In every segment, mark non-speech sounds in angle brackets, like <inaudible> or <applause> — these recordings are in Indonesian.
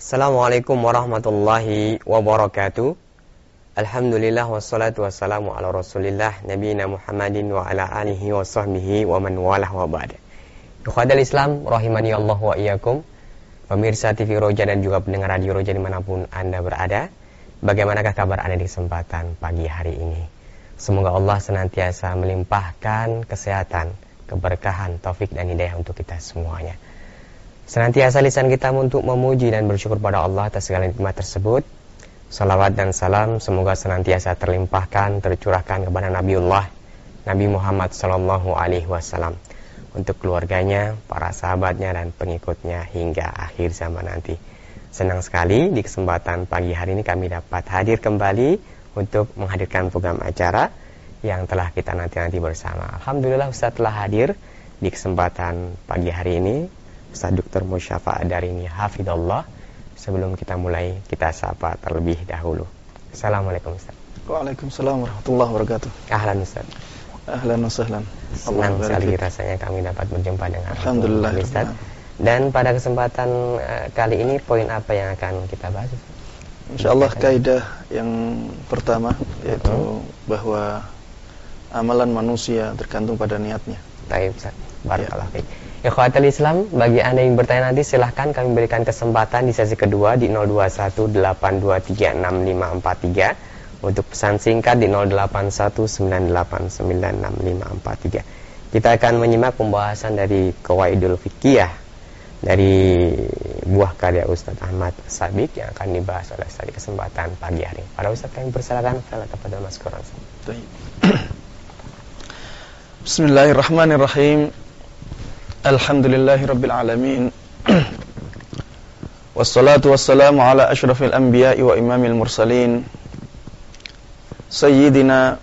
Assalamualaikum warahmatullahi wabarakatuh. Alhamdulillah wassalatu wassalamu ala Rasulillah nabiyina Muhammadin wa ala alihi wa sahbihi wa man walah wa ba'da. Ikhwadal Islam rahimani Allah wa iyyakum. Pemirsa TV Roja dan juga pendengar Radio Roja di mana pun Anda berada. Bagaimanakah kabar Anda di kesempatan pagi hari ini? Semoga Allah senantiasa melimpahkan kesehatan, keberkahan, taufik dan hidayah untuk kita semuanya. Senantiasa lisan kita untuk memuji dan bersyukur pada Allah atas segala nikmat tersebut. Salawat dan salam semoga senantiasa terlimpahkan, tercurahkan kepada Nabiullah Nabi Muhammad Sallallahu Alaihi Wasallam untuk keluarganya, para sahabatnya dan pengikutnya hingga akhir zaman nanti. Senang sekali di kesempatan pagi hari ini kami dapat hadir kembali untuk menghadirkan program acara yang telah kita nanti-nanti bersama. Alhamdulillah Ustaz telah hadir di kesempatan pagi hari ini Ustaz Dr. Musyafa Adarini Hafidullah Sebelum kita mulai kita sapa terlebih dahulu. Assalamualaikum Ustaz. Waalaikumsalam warahmatullahi wabarakatuh. Ahlan Ustaz. Ahlan wa sahlan. Senang sekali rasanya kami dapat berjumpa dengan Alhamdulillah Ustaz. Dan pada kesempatan uh, kali ini poin apa yang akan kita bahas InsyaAllah kaidah yang pertama Yaitu hmm. bahwa amalan manusia tergantung pada niatnya. Baik Ustaz. Barakallah ya. Ikhwatul Islam, bagi Anda yang bertanya nanti silahkan kami berikan kesempatan di sesi kedua di 0218236543 untuk pesan singkat di 0819896543. Kita akan menyimak pembahasan dari Kawaidul Fikiyah dari buah karya Ustadz Ahmad Sabik yang akan dibahas oleh saya di kesempatan pagi hari. Para Ustadz kami persilakan kepada Mas Quran. Bismillahirrahmanirrahim. Alhamdulillahi Rabbil Alamin Wassalatu wassalamu ala ashrafil anbiya'i wa imamil mursalin Sayyidina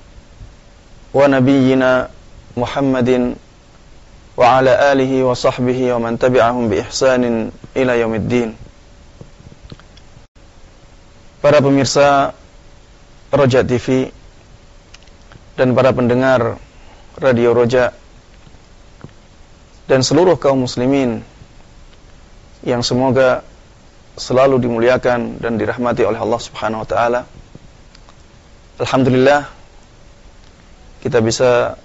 wa nabiyyina Muhammadin wa ala alihi wa sahbihi wa man tabi'ahum bi ihsanin ila yaumiddin Para pemirsa Roja TV dan para pendengar Radio Roja dan seluruh kaum muslimin yang semoga selalu dimuliakan dan dirahmati oleh Allah Subhanahu wa taala. Alhamdulillah kita bisa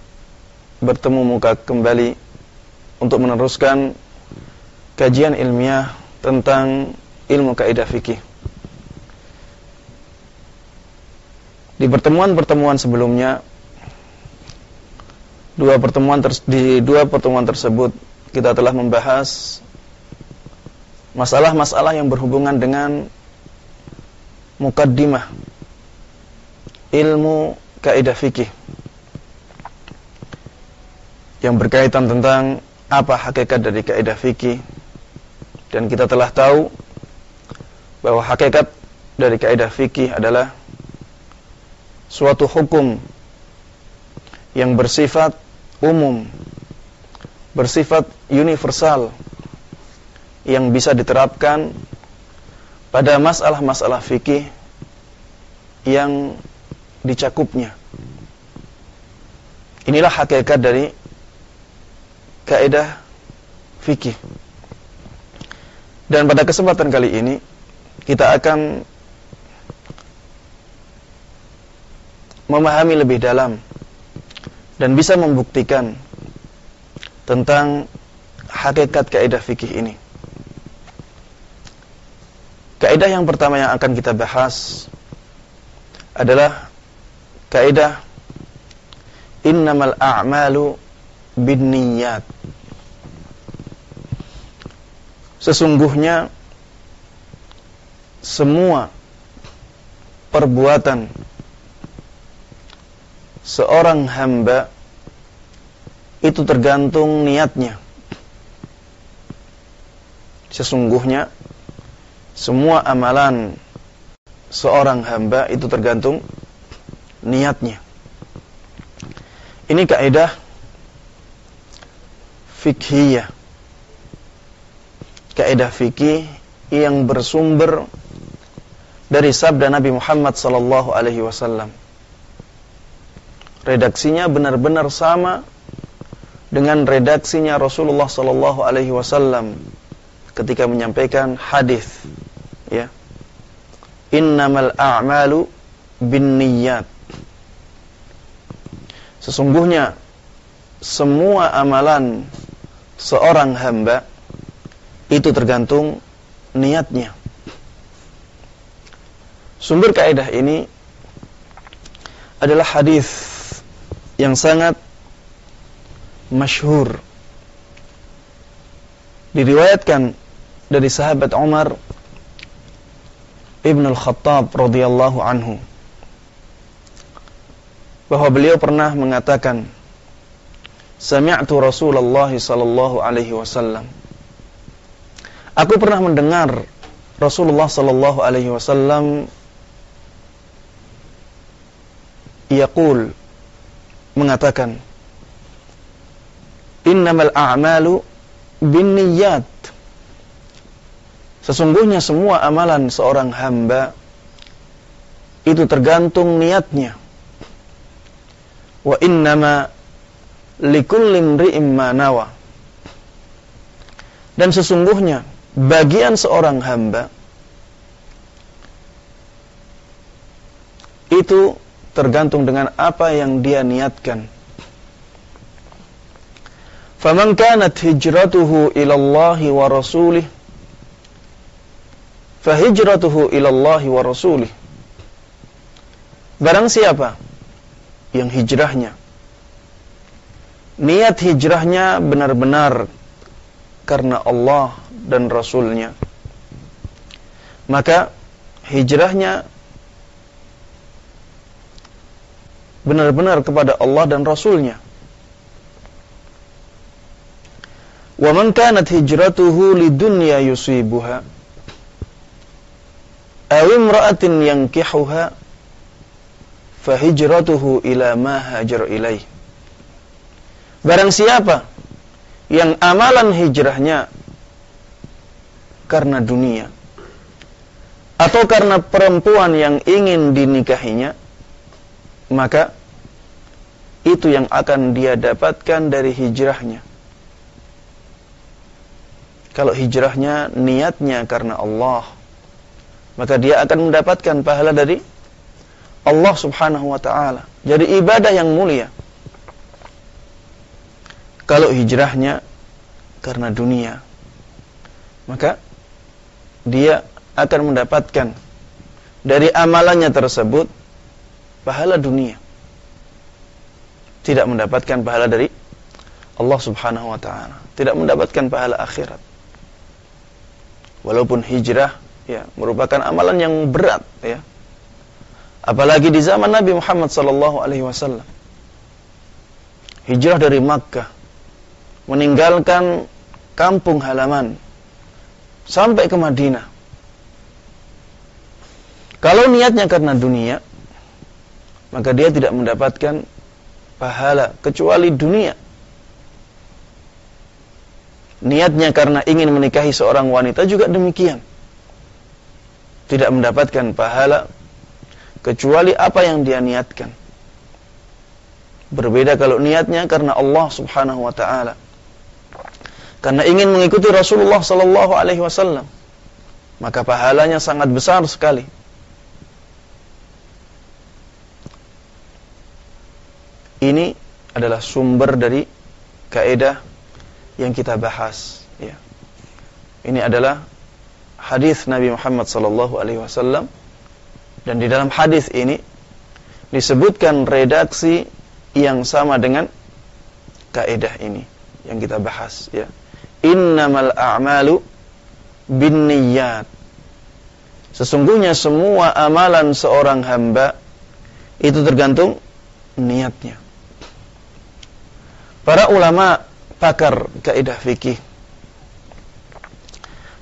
bertemu muka kembali untuk meneruskan kajian ilmiah tentang ilmu kaidah fikih. Di pertemuan-pertemuan sebelumnya dua pertemuan di dua pertemuan tersebut kita telah membahas masalah-masalah yang berhubungan dengan mukaddimah ilmu kaidah fikih yang berkaitan tentang apa hakikat dari kaidah fikih. Dan kita telah tahu bahwa hakikat dari kaidah fikih adalah suatu hukum yang bersifat umum, bersifat universal, yang bisa diterapkan pada masalah-masalah fikih yang dicakupnya. Inilah hakikat dari kaidah fikih. Dan pada kesempatan kali ini kita akan memahami lebih dalam dan bisa membuktikan tentang hakikat kaidah fikih ini. Kaidah yang pertama yang akan kita bahas adalah kaidah innamal a'malu binniyat. Sesungguhnya semua perbuatan seorang hamba itu tergantung niatnya. Sesungguhnya semua amalan seorang hamba itu tergantung niatnya. Ini kaidah fikhiyah. Kaidah fikih yang bersumber dari sabda Nabi Muhammad sallallahu alaihi wasallam redaksinya benar-benar sama dengan redaksinya Rasulullah sallallahu alaihi wasallam ketika menyampaikan hadis ya. Innamal a'malu binniyat. Sesungguhnya semua amalan seorang hamba itu tergantung niatnya. Sumber kaidah ini adalah hadis yang sangat masyhur diriwayatkan dari sahabat Umar Ibn al-Khattab radhiyallahu anhu bahwa beliau pernah mengatakan Sami'tu Rasulullah sallallahu alaihi wasallam. Aku pernah mendengar Rasulullah sallallahu alaihi wasallam yaqul mengatakan Innamal a'malu binniyat. Sesungguhnya semua amalan seorang hamba itu tergantung niatnya. Wa innama likulli imri'in ma nawa. Dan sesungguhnya bagian seorang hamba itu tergantung dengan apa yang dia niatkan. Faman kanat hijratuhu ila Allah wa rasulih fahijratuhu ila Allah. Barang siapa yang hijrahnya niat hijrahnya benar-benar karena Allah dan Rasulnya maka hijrahnya benar-benar kepada Allah dan Rasulnya. Wa man kanat hijratuhu lidunya yusibuha aw imra'atin yankihuha fahijratuhu ila ma hajar Barang siapa yang amalan hijrahnya karena dunia atau karena perempuan yang ingin dinikahinya, maka itu yang akan dia dapatkan dari hijrahnya. Kalau hijrahnya niatnya karena Allah, maka dia akan mendapatkan pahala dari Allah Subhanahu wa taala. Jadi ibadah yang mulia. Kalau hijrahnya karena dunia, maka dia akan mendapatkan dari amalannya tersebut pahala dunia. Tidak mendapatkan pahala dari Allah Subhanahu wa taala, tidak mendapatkan pahala akhirat. Walaupun hijrah ya merupakan amalan yang berat ya. Apalagi di zaman Nabi Muhammad sallallahu alaihi wasallam. Hijrah dari Makkah meninggalkan kampung halaman sampai ke Madinah. Kalau niatnya karena dunia, maka dia tidak mendapatkan pahala kecuali dunia. Niatnya karena ingin menikahi seorang wanita juga demikian. Tidak mendapatkan pahala kecuali apa yang dia niatkan. Berbeda kalau niatnya karena Allah Subhanahu wa taala karena ingin mengikuti Rasulullah sallallahu alaihi wasallam maka pahalanya sangat besar sekali ini adalah sumber dari kaidah yang kita bahas ya ini adalah hadis Nabi Muhammad sallallahu alaihi wasallam dan di dalam hadis ini disebutkan redaksi yang sama dengan kaidah ini yang kita bahas ya innamal a'malu binniyat. Sesungguhnya semua amalan seorang hamba itu tergantung niatnya. Para ulama pakar kaidah fikih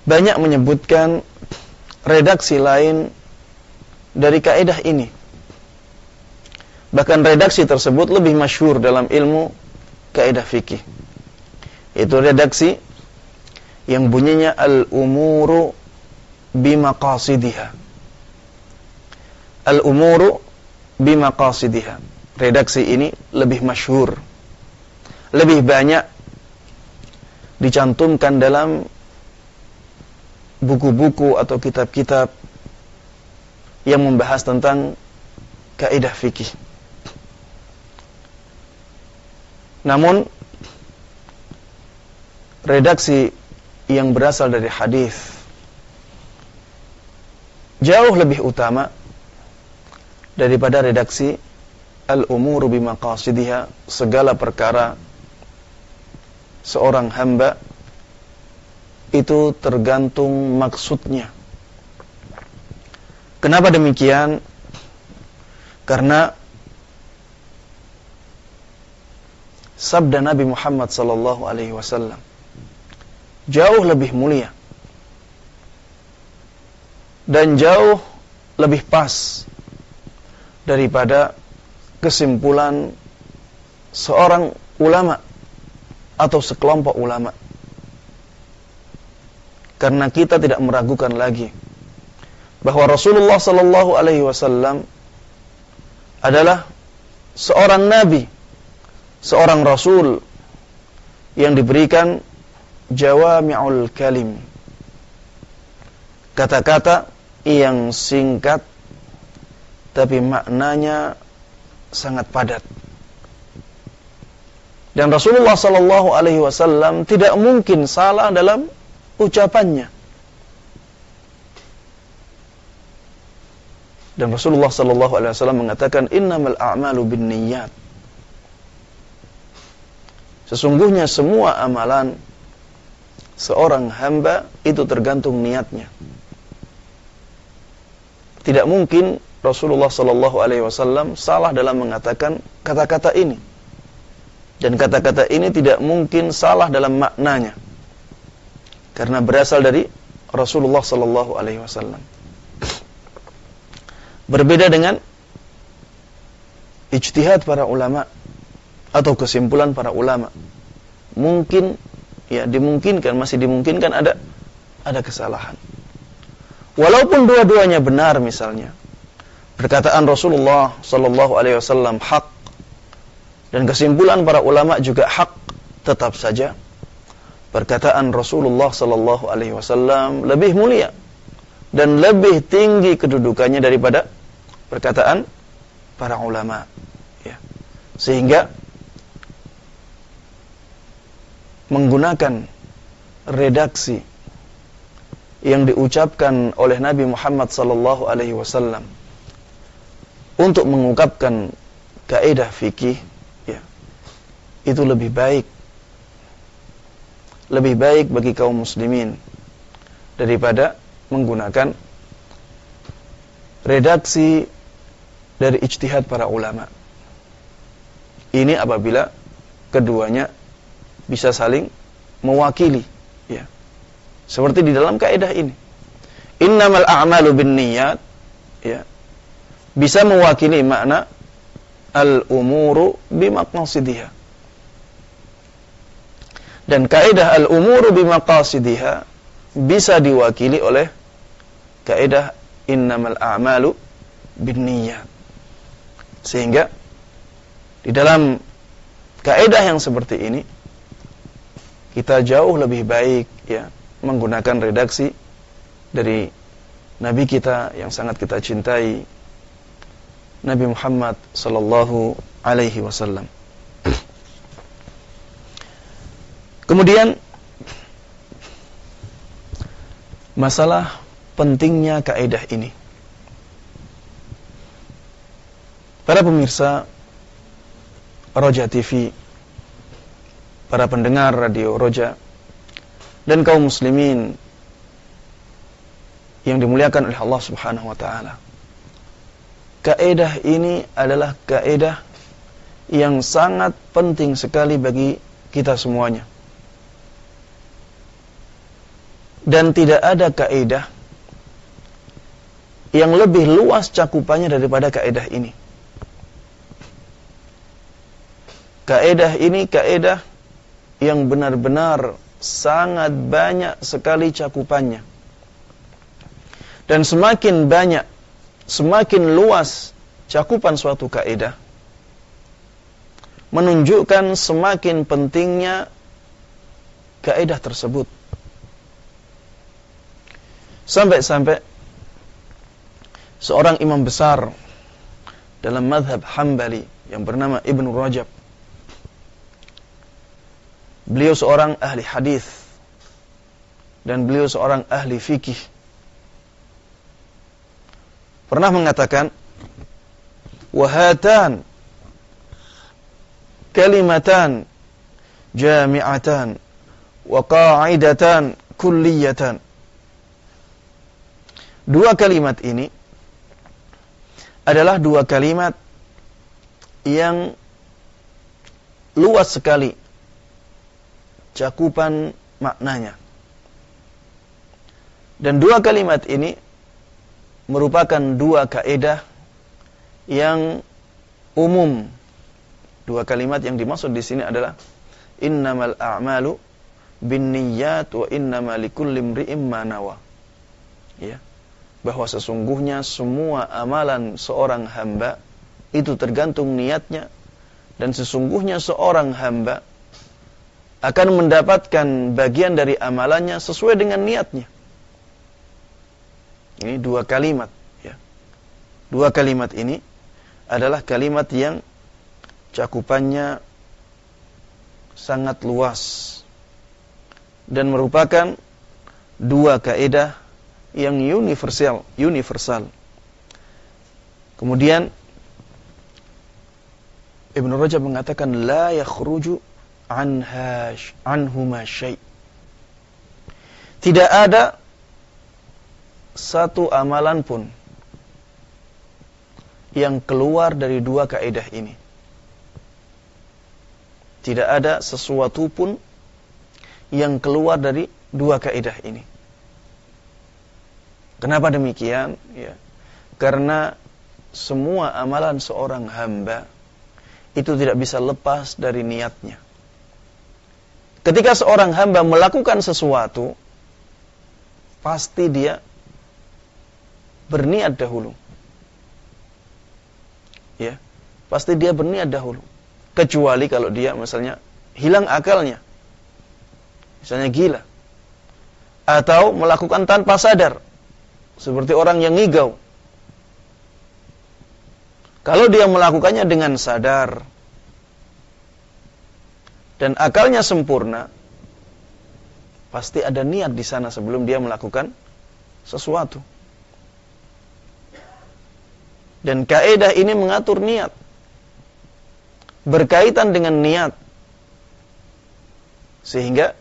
banyak menyebutkan redaksi lain dari kaidah ini. Bahkan redaksi tersebut lebih masyhur dalam ilmu kaidah fikih. Itu redaksi yang bunyinya al-umuru bimaqasidiha. Al-umuru bimaqasidiha. Redaksi ini lebih masyhur. Lebih banyak dicantumkan dalam buku-buku atau kitab-kitab yang membahas tentang kaidah fikih. Namun redaksi yang berasal dari hadis jauh lebih utama daripada redaksi al-umuru bimaqasidiha segala perkara seorang hamba itu tergantung maksudnya. Kenapa demikian? Karena sabda Nabi Muhammad sallallahu alaihi wasallam jauh lebih mulia dan jauh lebih pas daripada kesimpulan seorang ulama atau sekelompok ulama. Karena kita tidak meragukan lagi bahwa Rasulullah sallallahu alaihi wasallam adalah seorang nabi seorang rasul yang diberikan jawami'ul kalim. Kata-kata yang singkat tapi maknanya sangat padat. Dan Rasulullah sallallahu alaihi wasallam tidak mungkin salah dalam ucapannya. Dan Rasulullah sallallahu alaihi wasallam mengatakan innamal a'malu binniyat. Sesungguhnya semua amalan seorang hamba itu tergantung niatnya. Tidak mungkin Rasulullah Shallallahu Alaihi Wasallam salah dalam mengatakan kata-kata ini, dan kata-kata ini tidak mungkin salah dalam maknanya, karena berasal dari Rasulullah Shallallahu Alaihi Wasallam. Berbeda dengan ijtihad para ulama atau kesimpulan para ulama. Mungkin ya dimungkinkan masih dimungkinkan ada ada kesalahan. Walaupun dua-duanya benar misalnya. Perkataan Rasulullah sallallahu alaihi wasallam hak dan kesimpulan para ulama juga hak tetap saja perkataan Rasulullah sallallahu alaihi wasallam lebih mulia dan lebih tinggi kedudukannya daripada perkataan para ulama ya. Sehingga menggunakan redaksi yang diucapkan oleh Nabi Muhammad sallallahu alaihi wasallam untuk mengungkapkan kaidah fikih itu lebih baik. Lebih baik bagi kaum muslimin daripada menggunakan redaksi dari ijtihad para ulama. Ini apabila keduanya bisa saling mewakili ya. Seperti di dalam kaidah ini. Innamal a'malu binniyat ya. Bisa mewakili makna al umuru bimaqasidiha dan kaidah al umuru bimaqasidiha bisa diwakili oleh kaidah innamal a'malu binniyat sehingga di dalam kaidah yang seperti ini kita jauh lebih baik ya menggunakan redaksi dari nabi kita yang sangat kita cintai Nabi Muhammad sallallahu alaihi wasallam. Kemudian masalah pentingnya kaidah ini. Para pemirsa Roja TV para pendengar radio Roja dan kaum muslimin yang dimuliakan oleh Allah Subhanahu wa taala. Kaidah ini adalah kaidah yang sangat penting sekali bagi kita semuanya. Dan tidak ada kaidah yang lebih luas cakupannya daripada kaidah ini. Kaidah ini kaidah yang benar-benar sangat banyak sekali cakupannya. Dan semakin banyak, semakin luas cakupan suatu kaidah, menunjukkan semakin pentingnya kaidah tersebut. Sampai-sampai seorang imam besar dalam madhab Hambali yang bernama Ibn Rajab. Beliau seorang ahli hadis dan beliau seorang ahli fikih. Pernah mengatakan, "Wahatan kalimatan jami'atan wa qa'idatan kulliyatan." Dua kalimat ini adalah dua kalimat yang luas sekali cakupan maknanya. Dan dua kalimat ini merupakan dua kaedah yang umum. Dua kalimat yang dimaksud di sini adalah innamal a'malu binniyat wa innamal likulli imri'in ma nawa. Ya. Bahwa sesungguhnya semua amalan seorang hamba itu tergantung niatnya dan sesungguhnya seorang hamba akan mendapatkan bagian dari amalannya sesuai dengan niatnya. Ini dua kalimat ya. Dua kalimat ini adalah kalimat yang cakupannya sangat luas dan merupakan dua kaidah yang universal, universal. Kemudian Ibn Rajab mengatakan la yakhruju anha anhuma syai. Tidak ada satu amalan pun yang keluar dari dua kaidah ini. Tidak ada sesuatu pun yang keluar dari dua kaidah ini. Kenapa demikian? Ya. Karena semua amalan seorang hamba itu tidak bisa lepas dari niatnya. Ketika seorang hamba melakukan sesuatu, pasti dia berniat dahulu. Ya, pasti dia berniat dahulu. Kecuali kalau dia misalnya hilang akalnya. Misalnya gila. Atau melakukan tanpa sadar. Seperti orang yang ngigau. Kalau dia melakukannya dengan sadar dan akalnya sempurna, pasti ada niat di sana sebelum dia melakukan sesuatu. Dan kaidah ini mengatur niat. Berkaitan dengan niat. Sehingga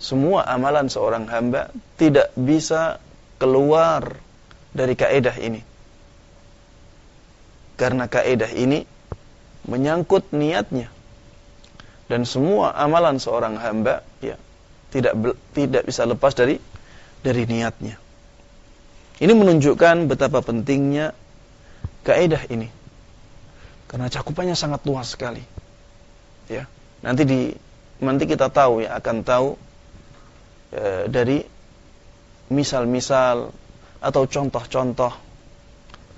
semua amalan seorang hamba tidak bisa keluar dari kaidah ini. Karena kaidah ini menyangkut niatnya. Dan semua amalan seorang hamba ya tidak tidak bisa lepas dari dari niatnya. Ini menunjukkan betapa pentingnya kaidah ini. Karena cakupannya sangat luas sekali. Ya. Nanti di nanti kita tahu ya akan tahu e, dari misal-misal atau contoh-contoh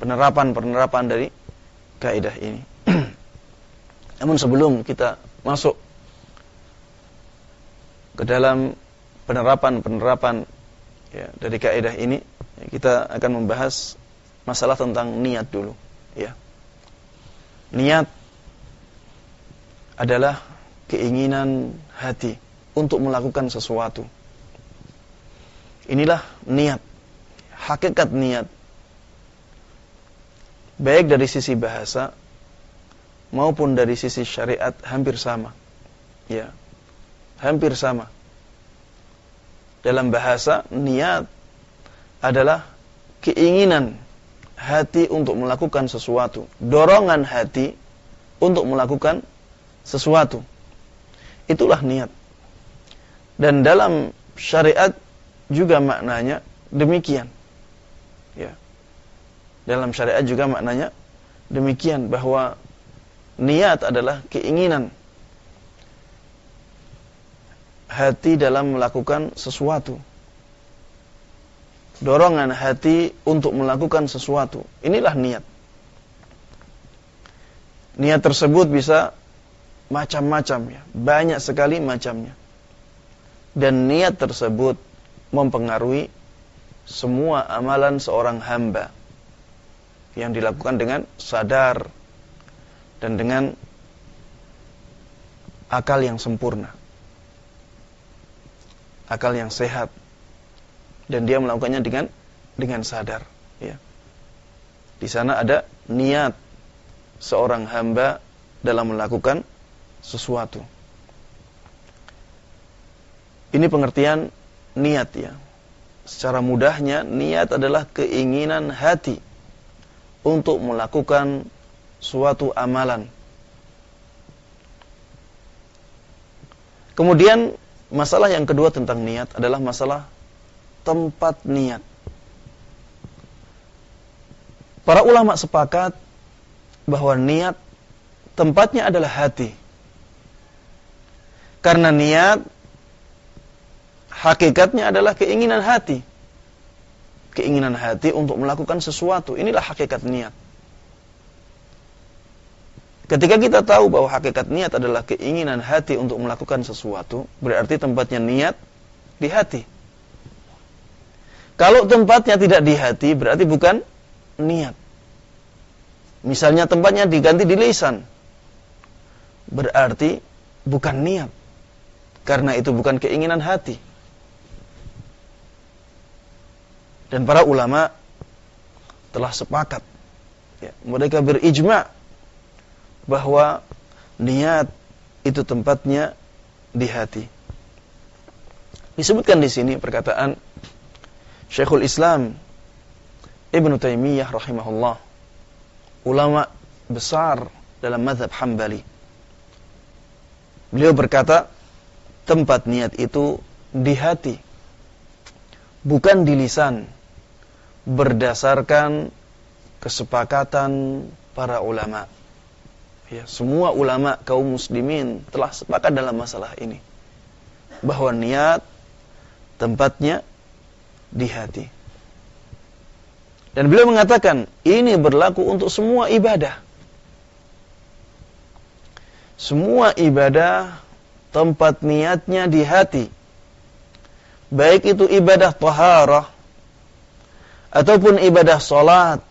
penerapan-penerapan dari kaidah ini. <clears throat> Namun sebelum kita masuk ke dalam penerapan-penerapan ya, dari kaidah ini, ya, kita akan membahas masalah tentang niat dulu, ya. Niat adalah keinginan hati untuk melakukan sesuatu. Inilah niat, hakikat niat. Baik dari sisi bahasa maupun dari sisi syariat hampir sama. Ya. Hampir sama. Dalam bahasa niat adalah keinginan hati untuk melakukan sesuatu, dorongan hati untuk melakukan sesuatu. Itulah niat. Dan dalam syariat juga maknanya demikian. Ya. Dalam syariat juga maknanya demikian bahwa niat adalah keinginan hati dalam melakukan sesuatu dorongan hati untuk melakukan sesuatu. Inilah niat. Niat tersebut bisa macam-macam ya, banyak sekali macamnya. Dan niat tersebut mempengaruhi semua amalan seorang hamba yang dilakukan dengan sadar dan dengan akal yang sempurna. Akal yang sehat dan dia melakukannya dengan dengan sadar, ya. Di sana ada niat seorang hamba dalam melakukan sesuatu. Ini pengertian niat ya. Secara mudahnya niat adalah keinginan hati untuk melakukan suatu amalan. Kemudian masalah yang kedua tentang niat adalah masalah tempat niat. Para ulama sepakat bahwa niat tempatnya adalah hati. Karena niat hakikatnya adalah keinginan hati. Keinginan hati untuk melakukan sesuatu. Inilah hakikat niat. Ketika kita tahu bahwa hakikat niat adalah keinginan hati untuk melakukan sesuatu, berarti tempatnya niat di hati. Kalau tempatnya tidak di hati, berarti bukan niat. Misalnya tempatnya diganti di lisan, berarti bukan niat. Karena itu bukan keinginan hati. Dan para ulama telah sepakat. Ya, mereka berijma bahwa niat itu tempatnya di hati. Disebutkan di sini perkataan Syekhul Islam Ibn Taimiyah rahimahullah ulama besar dalam mazhab Hambali. Beliau berkata, tempat niat itu di hati, bukan di lisan berdasarkan kesepakatan para ulama. Ya, semua ulama kaum muslimin telah sepakat dalam masalah ini. Bahwa niat tempatnya di hati. Dan beliau mengatakan, ini berlaku untuk semua ibadah. Semua ibadah tempat niatnya di hati. Baik itu ibadah taharah, ataupun ibadah salat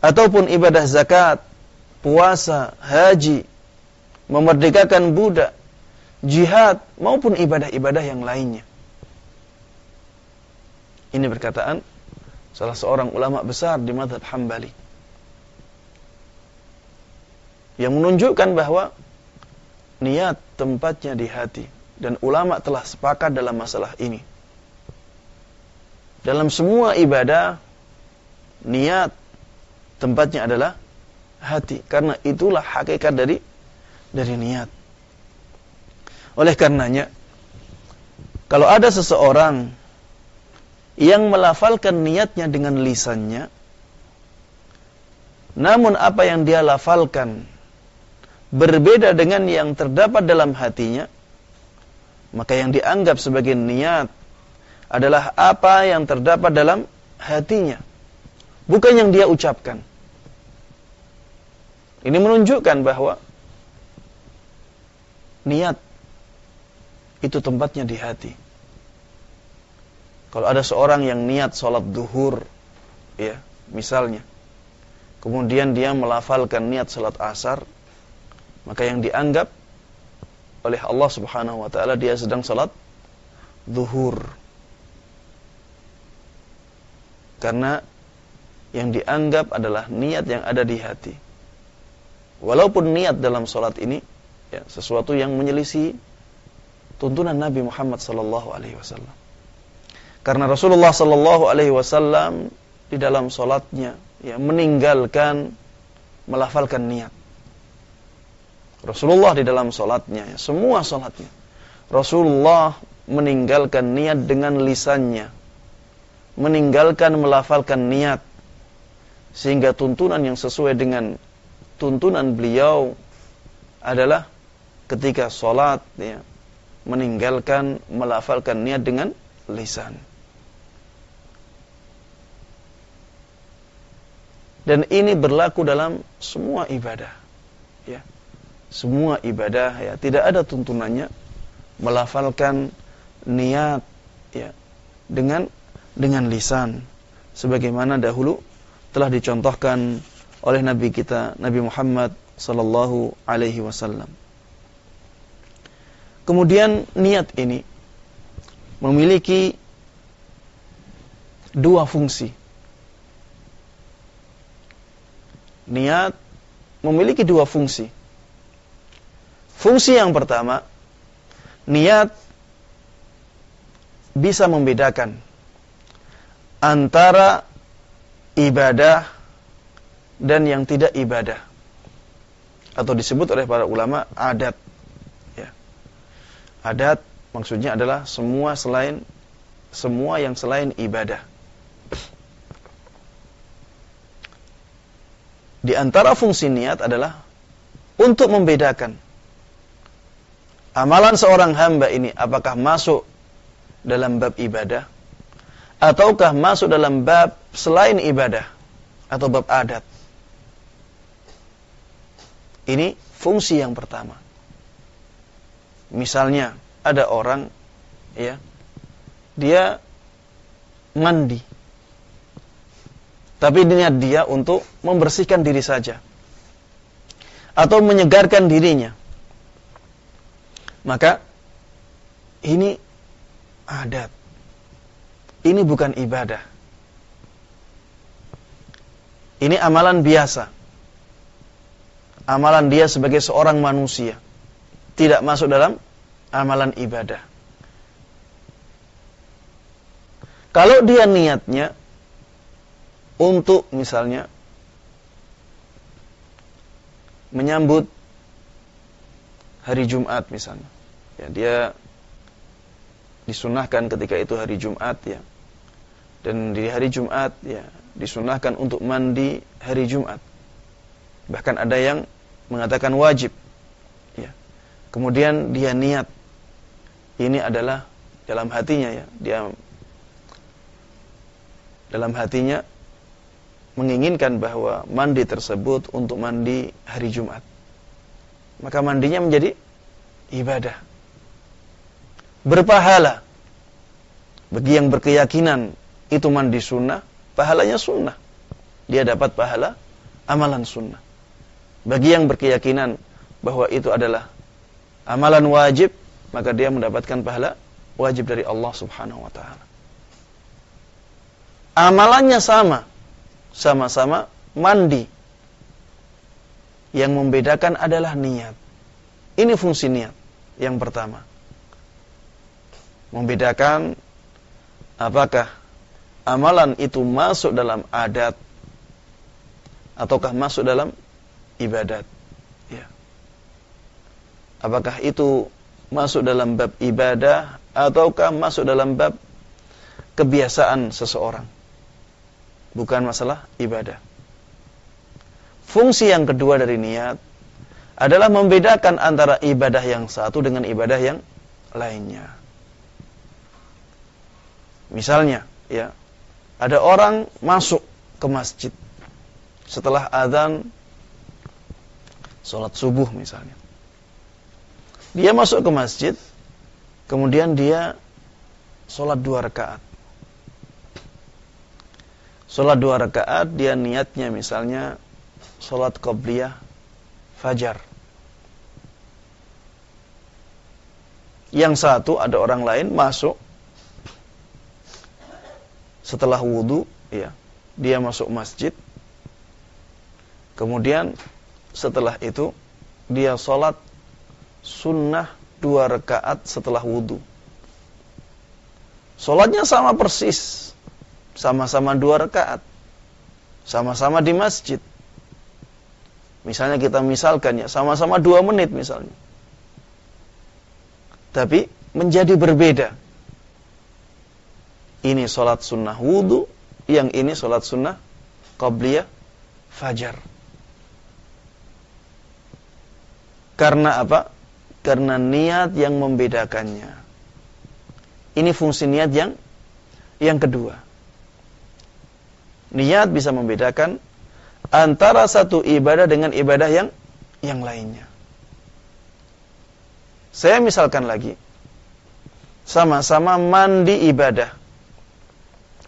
ataupun ibadah zakat, puasa, haji, memerdekakan budak, jihad maupun ibadah-ibadah yang lainnya. Ini perkataan salah seorang ulama besar di madhab Hambali. Yang menunjukkan bahwa niat tempatnya di hati. Dan ulama telah sepakat dalam masalah ini dalam semua ibadah niat tempatnya adalah hati karena itulah hakikat dari dari niat. Oleh karenanya kalau ada seseorang yang melafalkan niatnya dengan lisannya namun apa yang dia lafalkan berbeda dengan yang terdapat dalam hatinya maka yang dianggap sebagai niat adalah apa yang terdapat dalam hatinya, bukan yang dia ucapkan. Ini menunjukkan bahwa niat itu tempatnya di hati. Kalau ada seorang yang niat sholat duhur, ya, misalnya, kemudian dia melafalkan niat sholat asar, maka yang dianggap oleh Allah Subhanahu wa taala dia sedang sholat duhur. Karena yang dianggap adalah niat yang ada di hati. Walaupun niat dalam sholat ini ya, sesuatu yang menyelisih tuntunan Nabi Muhammad sallallahu alaihi wasallam. Karena Rasulullah sallallahu alaihi wasallam di dalam sholatnya ya, meninggalkan melafalkan niat. Rasulullah di dalam sholatnya, ya, semua sholatnya. Rasulullah meninggalkan niat dengan lisannya meninggalkan melafalkan niat sehingga tuntunan yang sesuai dengan tuntunan beliau adalah ketika sholat ya, meninggalkan melafalkan niat dengan lisan. Dan ini berlaku dalam semua ibadah ya. Semua ibadah ya. Tidak ada tuntunannya melafalkan niat ya dengan dengan lisan sebagaimana dahulu telah dicontohkan oleh nabi kita Nabi Muhammad sallallahu alaihi wasallam. Kemudian niat ini memiliki dua fungsi. Niat memiliki dua fungsi. Fungsi yang pertama, niat bisa membedakan antara ibadah dan yang tidak ibadah. Atau disebut oleh para ulama adat. Ya. adat maksudnya adalah semua selain semua yang selain ibadah. Di antara fungsi niat adalah untuk membedakan amalan seorang hamba ini apakah masuk dalam bab ibadah ataukah masuk dalam bab selain ibadah atau bab adat ini fungsi yang pertama. Misalnya ada orang ya dia mandi. Tapi niat dia untuk membersihkan diri saja. Atau menyegarkan dirinya. Maka ini adat. Ini bukan ibadah. Ini amalan biasa amalan dia sebagai seorang manusia. Tidak masuk dalam amalan ibadah. Kalau dia niatnya untuk misalnya menyambut hari Jumat misalnya. Ya, dia disunahkan ketika itu hari Jumat ya. Dan di hari Jumat ya disunahkan untuk mandi hari Jumat. Bahkan ada yang mengatakan wajib. Ya. Kemudian dia niat ini adalah dalam hatinya ya, dia dalam hatinya menginginkan bahwa mandi tersebut untuk mandi hari Jumat. Maka mandinya menjadi ibadah. Berpahala. Bagi yang berkeyakinan itu mandi sunnah, pahalanya sunnah. Dia dapat pahala amalan sunnah. Bagi yang berkeyakinan bahwa itu adalah amalan wajib, maka dia mendapatkan pahala wajib dari Allah Subhanahu wa taala. Amalannya sama. Sama-sama mandi. Yang membedakan adalah niat. Ini fungsi niat yang pertama. Membedakan apakah amalan itu masuk dalam adat ataukah masuk dalam ibadat. Ya. Apakah itu masuk dalam bab ibadah ataukah masuk dalam bab kebiasaan seseorang? Bukan masalah ibadah. Fungsi yang kedua dari niat adalah membedakan antara ibadah yang satu dengan ibadah yang lainnya. Misalnya, ya, ada orang masuk ke masjid setelah azan sholat subuh misalnya. Dia masuk ke masjid, kemudian dia sholat dua rakaat. Sholat dua rakaat, dia niatnya misalnya sholat qobliyah fajar. Yang satu ada orang lain masuk setelah wudhu, ya, dia masuk masjid, kemudian setelah itu dia sholat sunnah dua rakaat setelah wudhu. Sholatnya sama persis, sama-sama dua rakaat, sama-sama di masjid. Misalnya kita misalkan ya, sama-sama dua menit misalnya. Tapi menjadi berbeda. Ini sholat sunnah wudhu, yang ini sholat sunnah qabliyah fajar. Karena apa? Karena niat yang membedakannya. Ini fungsi niat yang yang kedua. Niat bisa membedakan antara satu ibadah dengan ibadah yang yang lainnya. Saya misalkan lagi, sama-sama mandi ibadah.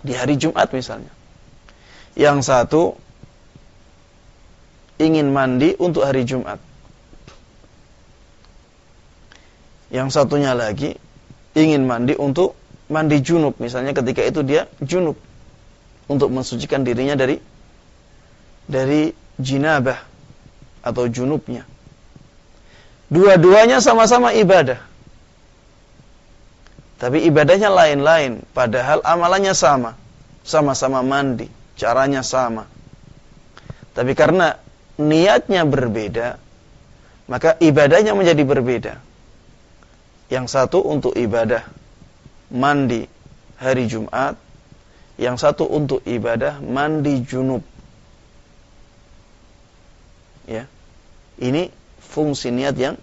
Di hari Jumat misalnya. Yang satu ingin mandi untuk hari Jumat. Yang satunya lagi ingin mandi untuk mandi junub. Misalnya ketika itu dia junub. Untuk mensucikan dirinya dari dari jinabah atau junubnya. Dua-duanya sama-sama ibadah. Tapi ibadahnya lain-lain. Padahal amalannya sama. Sama-sama mandi. Caranya sama. Tapi karena niatnya berbeda, maka ibadahnya menjadi berbeda. Yang satu untuk ibadah mandi hari Jumat, yang satu untuk ibadah mandi junub. Ya. Ini fungsi niat yang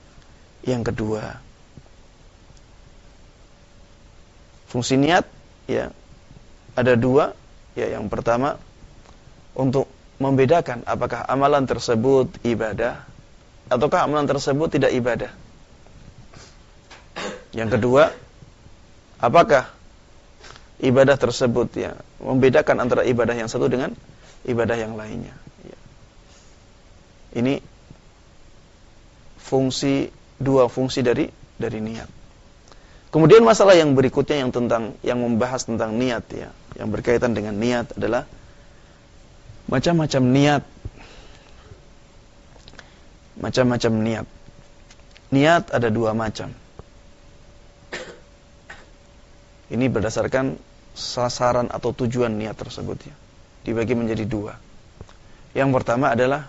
yang kedua. Fungsi niat ya ada dua, ya yang pertama untuk membedakan apakah amalan tersebut ibadah ataukah amalan tersebut tidak ibadah. Yang kedua, apakah ibadah tersebut ya membedakan antara ibadah yang satu dengan ibadah yang lainnya. Ya. Ini fungsi dua fungsi dari dari niat. Kemudian masalah yang berikutnya yang tentang yang membahas tentang niat ya, yang berkaitan dengan niat adalah macam-macam niat. Macam-macam niat. Niat ada dua macam. Ini berdasarkan sasaran atau tujuan niat tersebut ya. Dibagi menjadi dua. Yang pertama adalah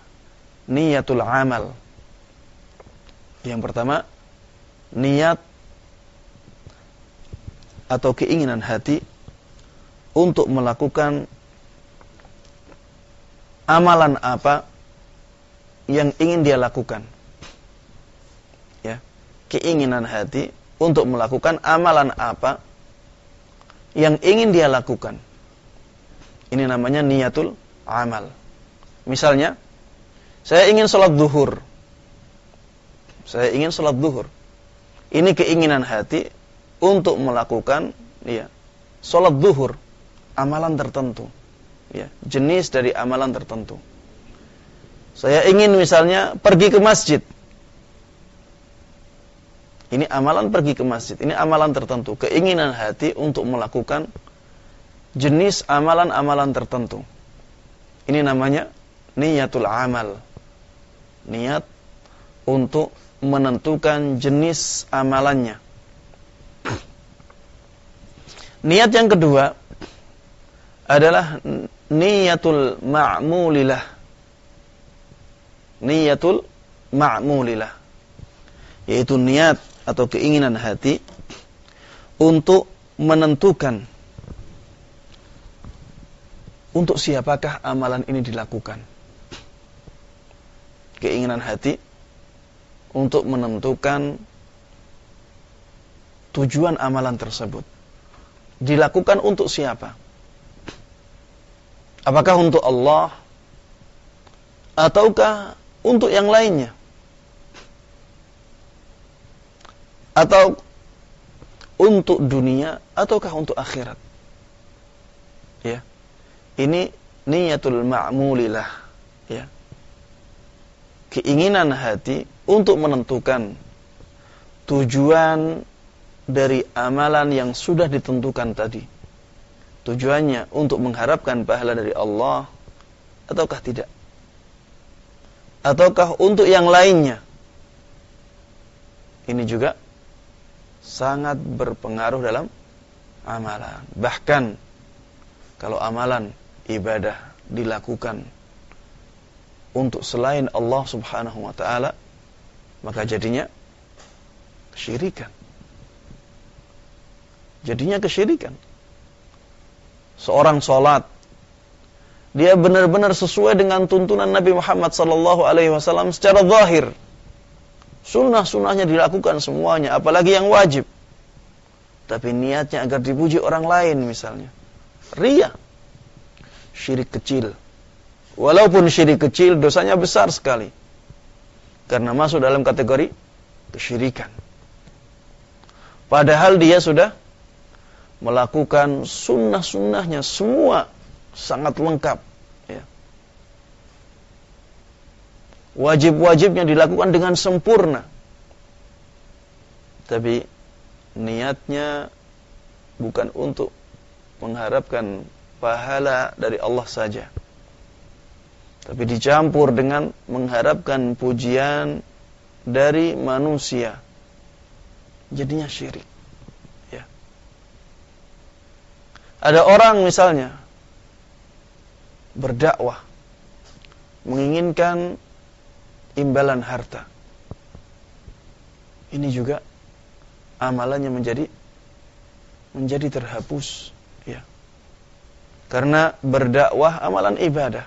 niatul amal. Yang pertama niat atau keinginan hati untuk melakukan amalan apa yang ingin dia lakukan. Ya. Keinginan hati untuk melakukan amalan apa yang ingin dia lakukan. Ini namanya niatul amal. Misalnya, saya ingin sholat duhur. Saya ingin sholat duhur. Ini keinginan hati untuk melakukan ya, sholat duhur. Amalan tertentu ya, jenis dari amalan tertentu. Saya ingin misalnya pergi ke masjid. Ini amalan pergi ke masjid. Ini amalan tertentu. Keinginan hati untuk melakukan jenis amalan-amalan tertentu. Ini namanya niatul amal. Niat untuk menentukan jenis amalannya. Niat yang kedua adalah niyatul ma'mulilah. Niyatul ma'mulilah. Yaitu niat atau keinginan hati untuk menentukan untuk siapakah amalan ini dilakukan. Keinginan hati untuk menentukan tujuan amalan tersebut. Dilakukan untuk siapa? Apakah untuk Allah ataukah untuk yang lainnya? Atau untuk dunia ataukah untuk akhirat? Ya. Ini niatul ma'mulilah, ya. Keinginan hati untuk menentukan tujuan dari amalan yang sudah ditentukan tadi tujuannya untuk mengharapkan pahala dari Allah ataukah tidak? Ataukah untuk yang lainnya? Ini juga sangat berpengaruh dalam amalan. Bahkan kalau amalan ibadah dilakukan untuk selain Allah Subhanahu wa taala, maka jadinya kesyirikan. Jadinya kesyirikan seorang sholat dia benar-benar sesuai dengan tuntunan Nabi Muhammad sallallahu alaihi wasallam secara zahir. Sunnah-sunnahnya dilakukan semuanya, apalagi yang wajib. Tapi niatnya agar dipuji orang lain misalnya. Ria. Syirik kecil. Walaupun syirik kecil dosanya besar sekali. Karena masuk dalam kategori kesyirikan. Padahal dia sudah melakukan sunnah-sunnahnya semua sangat lengkap. Ya. Wajib-wajibnya dilakukan dengan sempurna. Tapi niatnya bukan untuk mengharapkan pahala dari Allah saja. Tapi dicampur dengan mengharapkan pujian dari manusia. Jadinya syirik. Ya. Ada orang misalnya berdakwah menginginkan imbalan harta. Ini juga amalannya menjadi menjadi terhapus ya. Karena berdakwah amalan ibadah.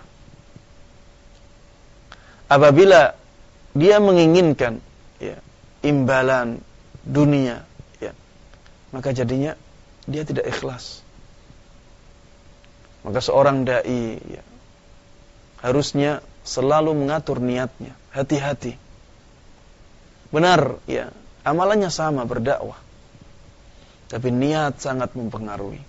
Apabila dia menginginkan ya, imbalan dunia ya, maka jadinya dia tidak ikhlas. Maka seorang dai ya, harusnya selalu mengatur niatnya, hati-hati. Benar, ya, amalannya sama berdakwah. Tapi niat sangat mempengaruhi.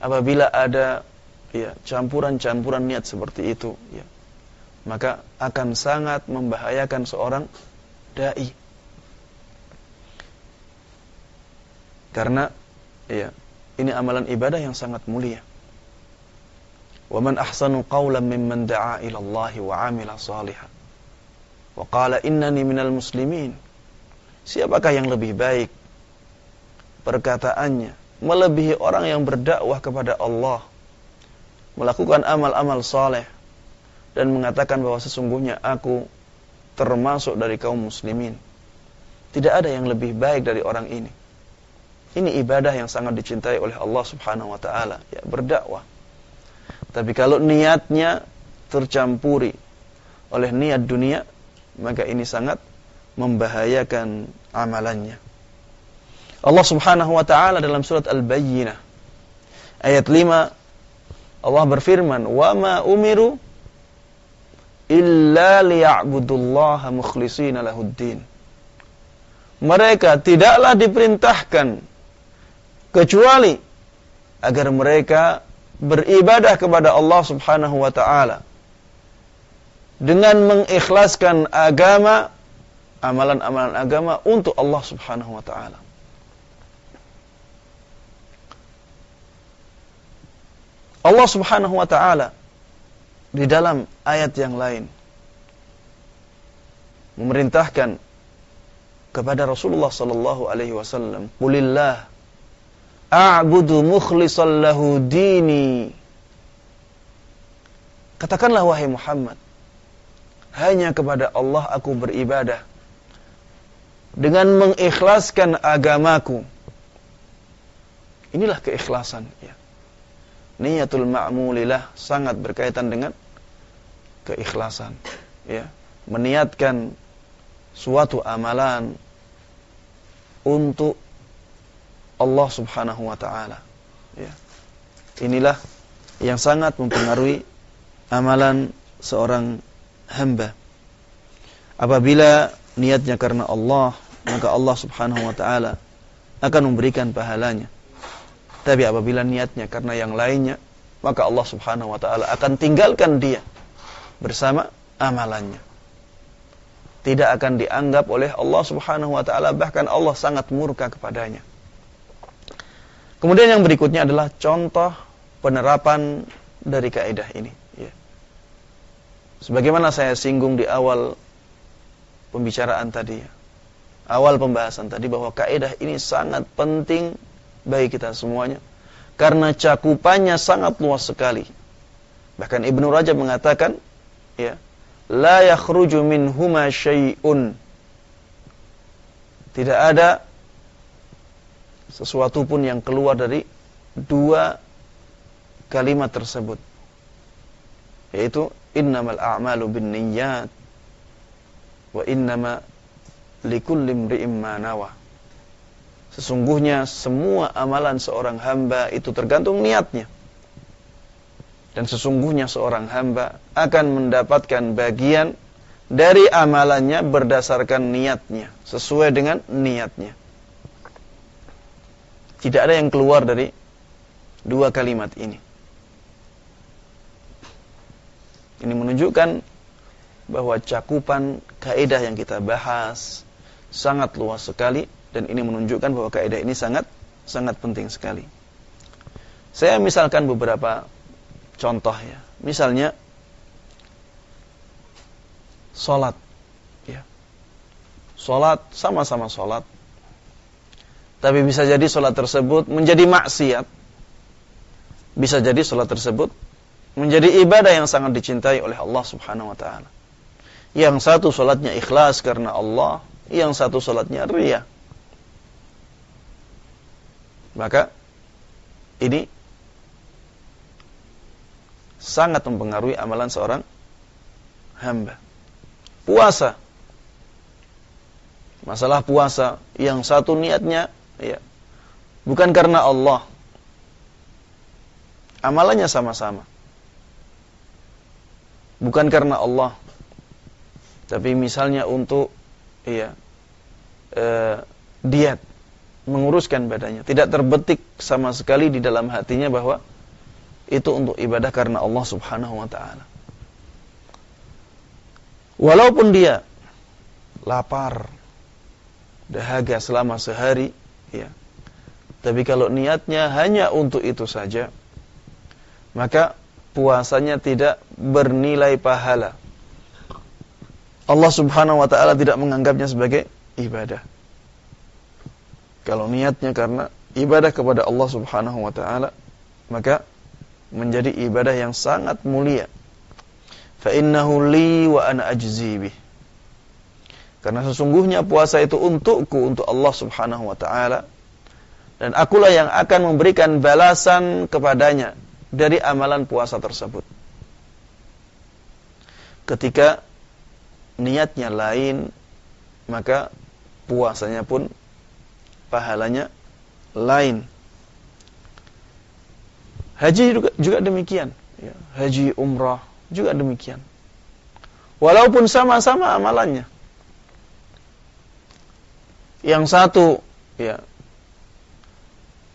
Apabila ada ya campuran-campuran niat seperti itu, ya, maka akan sangat membahayakan seorang dai. Karena ya, ini amalan ibadah yang sangat mulia. Qawlan mimman da'a ila Allah wa 'amila salihan. Wa qala innani minal muslimin. Siapakah yang lebih baik perkataannya melebihi orang yang berdakwah kepada Allah melakukan amal-amal saleh dan mengatakan bahwa sesungguhnya aku termasuk dari kaum muslimin tidak ada yang lebih baik dari orang ini ini ibadah yang sangat dicintai oleh Allah Subhanahu wa taala ya berdakwah tapi kalau niatnya tercampuri oleh niat dunia maka ini sangat membahayakan amalannya Allah Subhanahu wa taala dalam surat Al-Bayyinah ayat 5 Allah berfirman, "Wa ma umiru illa liya'budullaha mukhlishina lahuddin." Mereka tidaklah diperintahkan kecuali agar mereka beribadah kepada Allah Subhanahu wa taala dengan mengikhlaskan agama amalan-amalan agama untuk Allah Subhanahu wa taala. Allah Subhanahu wa taala di dalam ayat yang lain memerintahkan kepada Rasulullah sallallahu alaihi wasallam, "Qulillah a'budu mukhlishan dini." Katakanlah wahai Muhammad, hanya kepada Allah aku beribadah dengan mengikhlaskan agamaku. Inilah keikhlasan ya niyatul ma'mulilah sangat berkaitan dengan keikhlasan ya meniatkan suatu amalan untuk Allah Subhanahu wa taala ya inilah yang sangat mempengaruhi amalan seorang hamba apabila niatnya karena Allah maka Allah Subhanahu wa taala akan memberikan pahalanya tapi apabila niatnya karena yang lainnya, maka Allah Subhanahu wa taala akan tinggalkan dia bersama amalannya. Tidak akan dianggap oleh Allah Subhanahu wa taala bahkan Allah sangat murka kepadanya. Kemudian yang berikutnya adalah contoh penerapan dari kaidah ini, ya. Sebagaimana saya singgung di awal pembicaraan tadi, awal pembahasan tadi bahwa kaidah ini sangat penting bagi kita semuanya karena cakupannya sangat luas sekali. Bahkan Ibnu Rajab mengatakan, ya, la yakhruju minhuma syai'un. Tidak ada sesuatu pun yang keluar dari dua kalimat tersebut. Yaitu innamal a'malu binniyat wa innama likulli imri'in ma nawa. Sesungguhnya semua amalan seorang hamba itu tergantung niatnya. Dan sesungguhnya seorang hamba akan mendapatkan bagian dari amalannya berdasarkan niatnya, sesuai dengan niatnya. Tidak ada yang keluar dari dua kalimat ini. Ini menunjukkan bahwa cakupan kaidah yang kita bahas sangat luas sekali dan ini menunjukkan bahwa kaidah ini sangat sangat penting sekali. Saya misalkan beberapa contoh ya. Misalnya salat ya. Salat sama-sama salat. Tapi bisa jadi salat tersebut menjadi maksiat. Bisa jadi salat tersebut menjadi ibadah yang sangat dicintai oleh Allah Subhanahu wa taala. Yang satu salatnya ikhlas karena Allah, yang satu salatnya ria. Maka ini sangat mempengaruhi amalan seorang hamba. Puasa. Masalah puasa yang satu niatnya ya bukan karena Allah. Amalannya sama-sama. Bukan karena Allah. Tapi misalnya untuk ya eh, diet menguruskan badannya, tidak terbetik sama sekali di dalam hatinya bahwa itu untuk ibadah karena Allah Subhanahu wa taala. Walaupun dia lapar, dahaga selama sehari, ya. Tapi kalau niatnya hanya untuk itu saja, maka puasanya tidak bernilai pahala. Allah Subhanahu wa taala tidak menganggapnya sebagai ibadah. Kalau niatnya karena ibadah kepada Allah Subhanahu wa taala, maka menjadi ibadah yang sangat mulia. Fa innahu li wa ana ajzi bih. Karena sesungguhnya puasa itu untukku, untuk Allah Subhanahu wa taala. Dan akulah yang akan memberikan balasan kepadanya dari amalan puasa tersebut. Ketika niatnya lain, maka puasanya pun pahalanya lain. Haji juga, juga demikian. Ya, haji umrah juga demikian. Walaupun sama-sama amalannya. Yang satu ya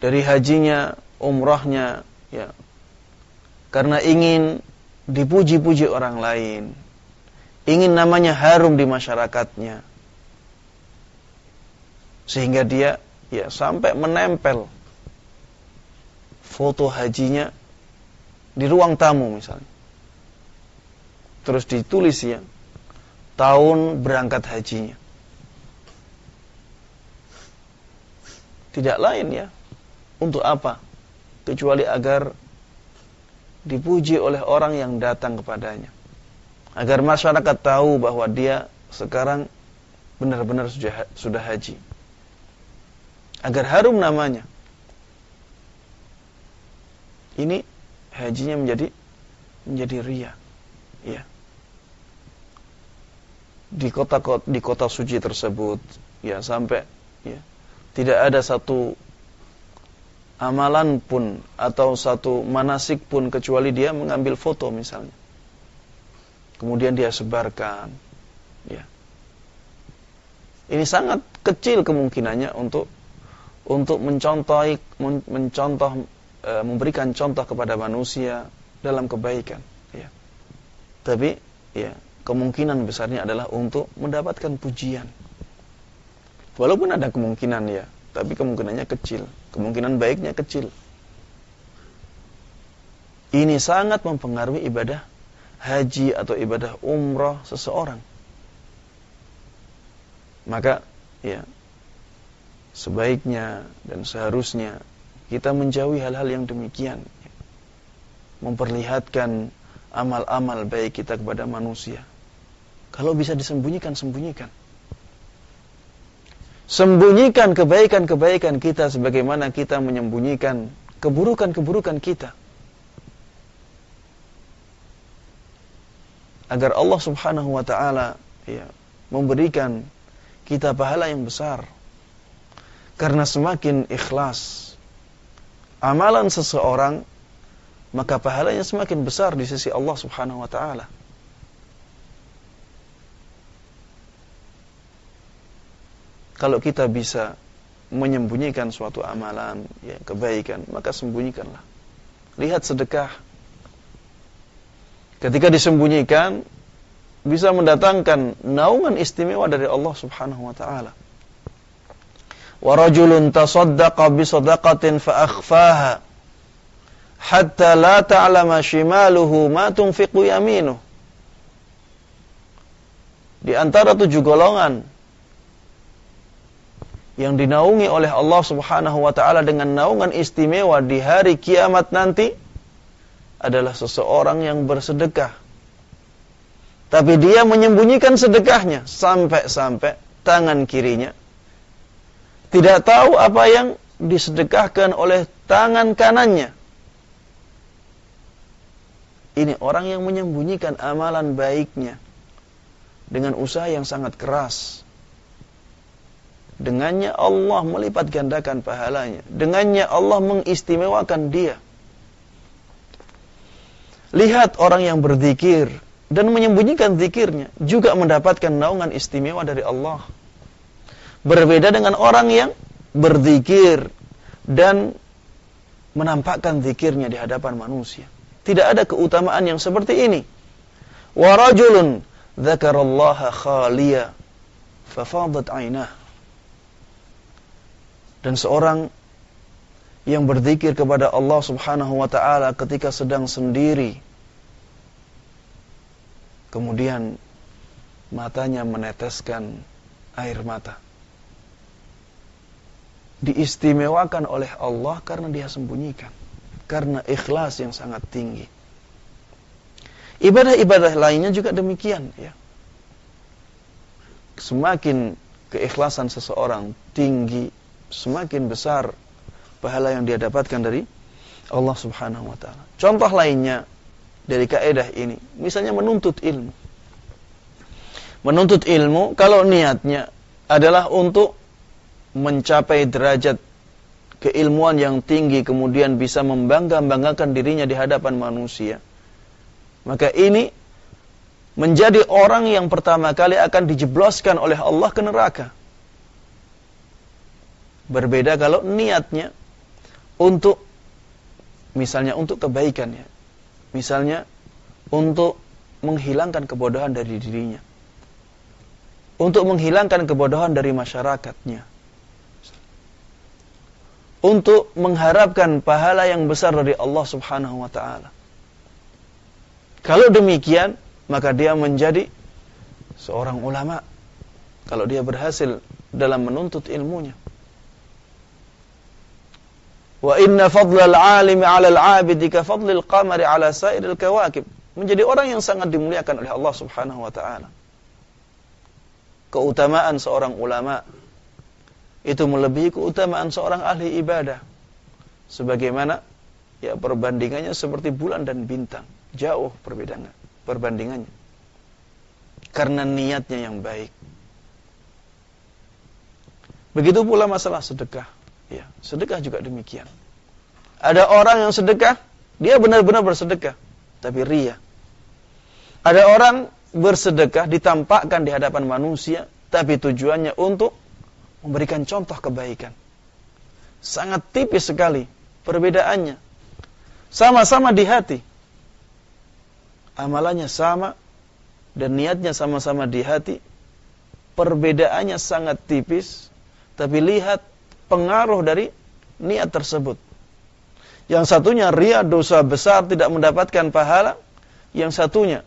dari hajinya, umrahnya ya karena ingin dipuji-puji orang lain, ingin namanya harum di masyarakatnya. Sehingga dia ya sampai menempel foto hajinya di ruang tamu misalnya. Terus ditulis ya tahun berangkat hajinya. Tidak lain ya. Untuk apa? Kecuali agar dipuji oleh orang yang datang kepadanya agar masyarakat tahu bahwa dia sekarang benar-benar sudah sudah haji. Agar harum namanya. Ini hajinya menjadi menjadi ria. Ya. Di kota di kota suci tersebut ya sampai tidak ada satu amalan pun atau satu manasik pun kecuali dia mengambil foto misalnya. Kemudian dia sebarkan ya. Ini sangat kecil kemungkinannya untuk untuk mencontoh mencontoh e, memberikan contoh kepada manusia dalam kebaikan ya. Tapi ya kemungkinan besarnya adalah untuk mendapatkan pujian walaupun ada kemungkinan ya tapi kemungkinannya kecil kemungkinan baiknya kecil ini sangat mempengaruhi ibadah haji atau ibadah umrah seseorang. Maka ya sebaiknya dan seharusnya kita menjauhi hal-hal yang demikian. Memperlihatkan amal-amal baik kita kepada manusia. Kalau bisa disembunyikan, sembunyikan. Sembunyikan kebaikan-kebaikan kita sebagaimana kita menyembunyikan keburukan-keburukan kita. agar Allah Subhanahu wa taala ya memberikan kita pahala yang besar. Karena semakin ikhlas amalan seseorang maka pahalanya semakin besar di sisi Allah Subhanahu wa taala. Kalau kita bisa menyembunyikan suatu amalan, ya, kebaikan, maka sembunyikanlah. Lihat sedekah. Ketika disembunyikan, bisa mendatangkan naungan istimewa dari Allah Subhanahu wa taala. Wa rajulun bi sadaqatin fa akhfaha hatta la ta'lama shimaluhu ma tunfiqu yaminuh. Di antara tujuh golongan yang dinaungi oleh Allah Subhanahu wa taala dengan naungan istimewa di hari kiamat nanti adalah seseorang yang bersedekah. Tapi dia menyembunyikan sedekahnya sampai-sampai tangan kirinya tidak tahu apa yang disedekahkan oleh tangan kanannya. Ini orang yang menyembunyikan amalan baiknya dengan usaha yang sangat keras Dengannya Allah melipat gandakan pahalanya. Dengannya Allah mengistimewakan dia. Lihat orang yang berzikir dan menyembunyikan zikirnya juga mendapatkan naungan istimewa dari Allah. Berbeda dengan orang yang berzikir dan menampakkan zikirnya di hadapan manusia. Tidak ada keutamaan yang seperti ini. Wa rajulun dzakarallaha khaliya fafadat 'ainah dan seorang yang berzikir kepada Allah Subhanahu wa taala ketika sedang sendiri kemudian matanya meneteskan air mata. Diistimewakan oleh Allah karena dia sembunyikan karena ikhlas yang sangat tinggi. Ibadah-ibadah lainnya juga demikian ya. Semakin keikhlasan seseorang tinggi semakin besar pahala yang dia dapatkan dari Allah Subhanahu wa taala. Contoh lainnya dari kaidah ini, misalnya menuntut ilmu. Menuntut ilmu kalau niatnya adalah untuk mencapai derajat keilmuan yang tinggi kemudian bisa membangga-banggakan dirinya di hadapan manusia. Maka ini menjadi orang yang pertama kali akan dijebloskan oleh Allah ke neraka. Berbeda kalau niatnya untuk misalnya untuk kebaikan ya. Misalnya untuk menghilangkan kebodohan dari dirinya. Untuk menghilangkan kebodohan dari masyarakatnya. Untuk mengharapkan pahala yang besar dari Allah Subhanahu wa taala. Kalau demikian, maka dia menjadi seorang ulama kalau dia berhasil dalam menuntut ilmunya. Wa inna fadlal alimi 'alal 'abidi ka fadlil qamari 'ala sairil kawakib. Menjadi orang yang sangat dimuliakan oleh Allah Subhanahu wa taala. Keutamaan seorang ulama itu melebihi keutamaan seorang ahli ibadah. Sebagaimana ya perbandingannya seperti bulan dan bintang, jauh perbedaan perbandingannya. Karena niatnya yang baik. Begitu pula masalah sedekah. Ya, sedekah juga demikian. Ada orang yang sedekah, dia benar-benar bersedekah, tapi ria. Ada orang bersedekah ditampakkan di hadapan manusia, tapi tujuannya untuk memberikan contoh kebaikan. Sangat tipis sekali perbedaannya. Sama-sama di hati. Amalannya sama dan niatnya sama-sama di hati. Perbedaannya sangat tipis, tapi lihat pengaruh dari niat tersebut. Yang satunya ria dosa besar tidak mendapatkan pahala, yang satunya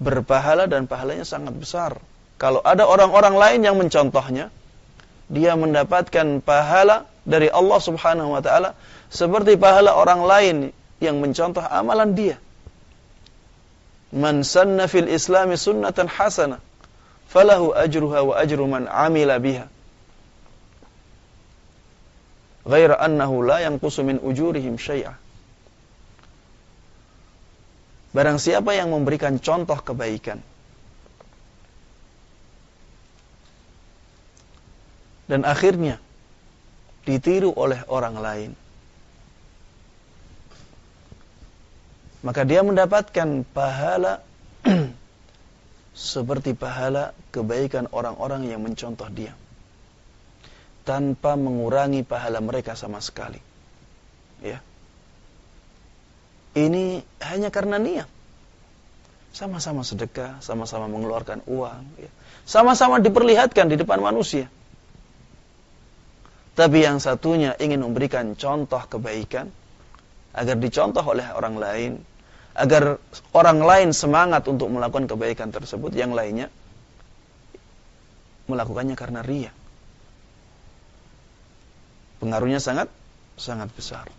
berpahala dan pahalanya sangat besar. Kalau ada orang-orang lain yang mencontohnya, dia mendapatkan pahala dari Allah Subhanahu wa taala seperti pahala orang lain yang mencontoh amalan dia. Man sanna fil islami sunnatan hasanah falahu ajruha wa ajru man amila biha ghaira annahu la yanqusu min ujurihim syai'a. Barang siapa yang memberikan contoh kebaikan dan akhirnya ditiru oleh orang lain maka dia mendapatkan pahala <clears throat> seperti pahala kebaikan orang-orang yang mencontoh dia tanpa mengurangi pahala mereka sama sekali. Ya. Ini hanya karena niat. Sama-sama sedekah, sama-sama mengeluarkan uang, ya. sama-sama diperlihatkan di depan manusia. Tapi yang satunya ingin memberikan contoh kebaikan agar dicontoh oleh orang lain, agar orang lain semangat untuk melakukan kebaikan tersebut, yang lainnya melakukannya karena ria. Pengaruhnya sangat sangat besar.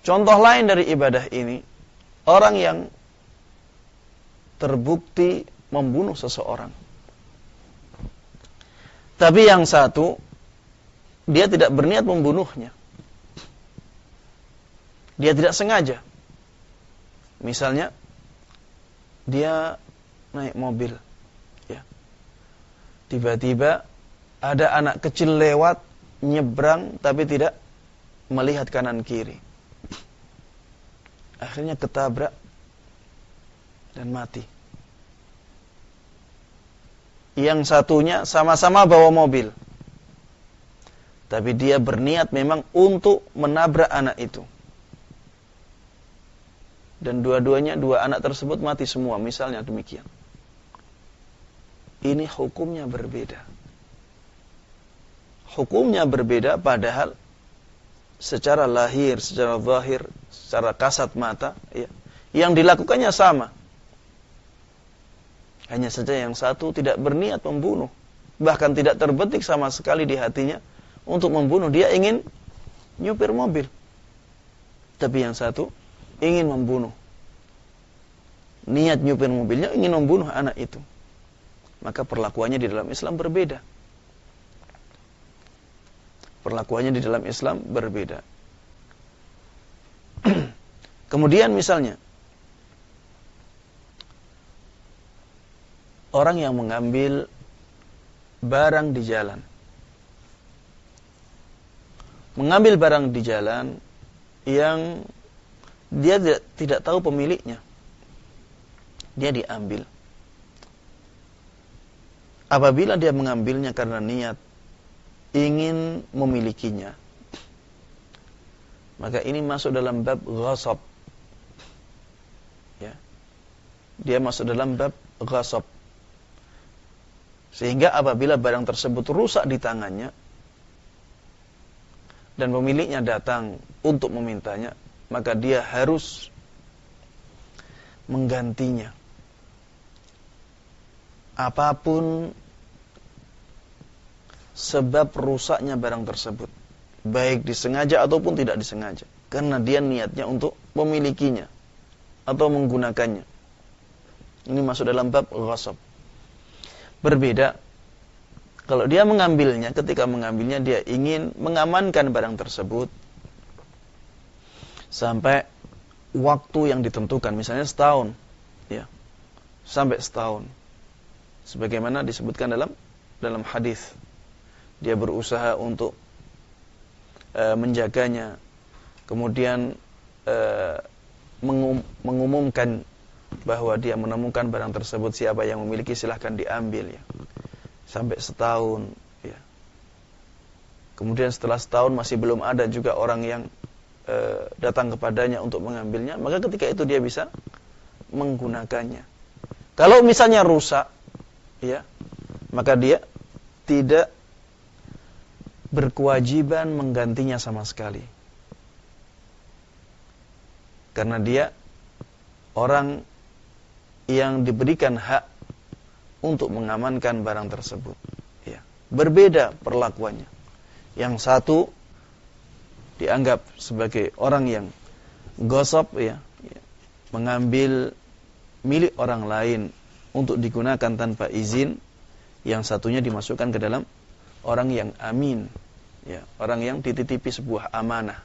Contoh lain dari ibadah ini, orang yang terbukti membunuh seseorang. Tapi yang satu, dia tidak berniat membunuhnya. Dia tidak sengaja. Misalnya, dia naik mobil. ya Tiba-tiba ada anak kecil lewat nyebrang tapi tidak melihat kanan kiri. Akhirnya ketabrak dan mati. Yang satunya sama-sama bawa mobil. Tapi dia berniat memang untuk menabrak anak itu. Dan dua-duanya, dua anak tersebut mati semua. Misalnya demikian. Ini hukumnya berbeda hukumnya berbeda padahal secara lahir, secara zahir, secara kasat mata, ya, yang dilakukannya sama. Hanya saja yang satu tidak berniat membunuh, bahkan tidak terbetik sama sekali di hatinya untuk membunuh. Dia ingin nyupir mobil, tapi yang satu ingin membunuh. Niat nyupir mobilnya ingin membunuh anak itu. Maka perlakuannya di dalam Islam berbeda perlakuannya di dalam Islam berbeda. <clears throat> Kemudian misalnya orang yang mengambil barang di jalan. Mengambil barang di jalan yang dia tidak, tahu pemiliknya. Dia diambil. Apabila dia mengambilnya karena niat ingin memilikinya. Maka ini masuk dalam bab ghasab. Ya. Dia masuk dalam bab ghasab. Sehingga apabila barang tersebut rusak di tangannya dan pemiliknya datang untuk memintanya, maka dia harus menggantinya. Apa pun sebab rusaknya barang tersebut. Baik disengaja ataupun tidak disengaja. Karena dia niatnya untuk memilikinya. Atau menggunakannya. Ini masuk dalam bab ghasab. Berbeda. Kalau dia mengambilnya, ketika mengambilnya dia ingin mengamankan barang tersebut. Sampai waktu yang ditentukan. Misalnya setahun. ya Sampai setahun. Sebagaimana disebutkan dalam dalam hadis dia berusaha untuk uh, menjaganya. Kemudian uh, mengum mengumumkan bahwa dia menemukan barang tersebut siapa yang memiliki silahkan diambil ya. Sampai setahun ya. Kemudian setelah setahun masih belum ada juga orang yang uh, datang kepadanya untuk mengambilnya maka ketika itu dia bisa menggunakannya. Kalau misalnya rusak ya maka dia tidak berkewajiban menggantinya sama sekali. Karena dia orang yang diberikan hak untuk mengamankan barang tersebut. Ya. Berbeda perlakuannya. Yang satu dianggap sebagai orang yang gosop ya, mengambil milik orang lain untuk digunakan tanpa izin, yang satunya dimasukkan ke dalam orang yang amin, ya, orang yang dititipi sebuah amanah.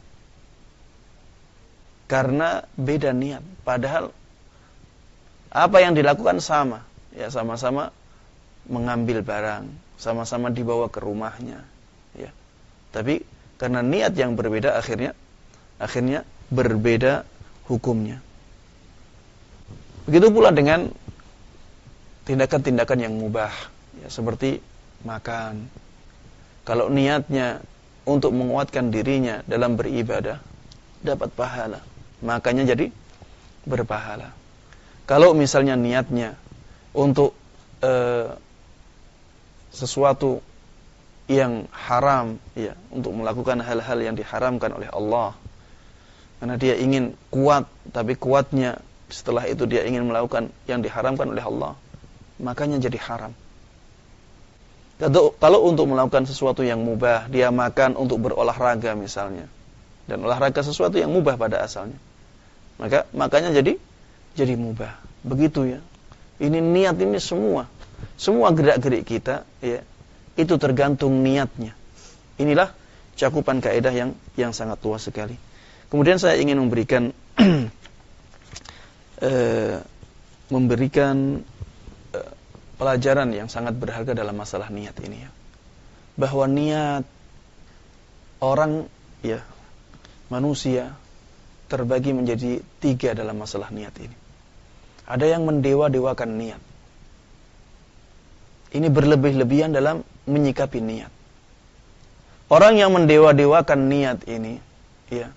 Karena beda niat, padahal apa yang dilakukan sama, ya sama-sama mengambil barang, sama-sama dibawa ke rumahnya, ya. Tapi karena niat yang berbeda akhirnya akhirnya berbeda hukumnya. Begitu pula dengan tindakan-tindakan yang mubah, ya, seperti makan, kalau niatnya untuk menguatkan dirinya dalam beribadah dapat pahala. Makanya jadi berpahala. Kalau misalnya niatnya untuk uh, sesuatu yang haram ya untuk melakukan hal-hal yang diharamkan oleh Allah karena dia ingin kuat tapi kuatnya setelah itu dia ingin melakukan yang diharamkan oleh Allah makanya jadi haram kalau untuk melakukan sesuatu yang mubah dia makan untuk berolahraga misalnya. Dan olahraga sesuatu yang mubah pada asalnya. Maka makanya jadi jadi mubah. Begitu ya. Ini niat ini semua. Semua gerak-gerik kita ya itu tergantung niatnya. Inilah cakupan kaidah yang yang sangat luas sekali. Kemudian saya ingin memberikan uh, <clears throat> memberikan pelajaran yang sangat berharga dalam masalah niat ini ya. Bahwa niat orang ya manusia terbagi menjadi tiga dalam masalah niat ini. Ada yang mendewa-dewakan niat. Ini berlebih-lebihan dalam menyikapi niat. Orang yang mendewa-dewakan niat ini, ya,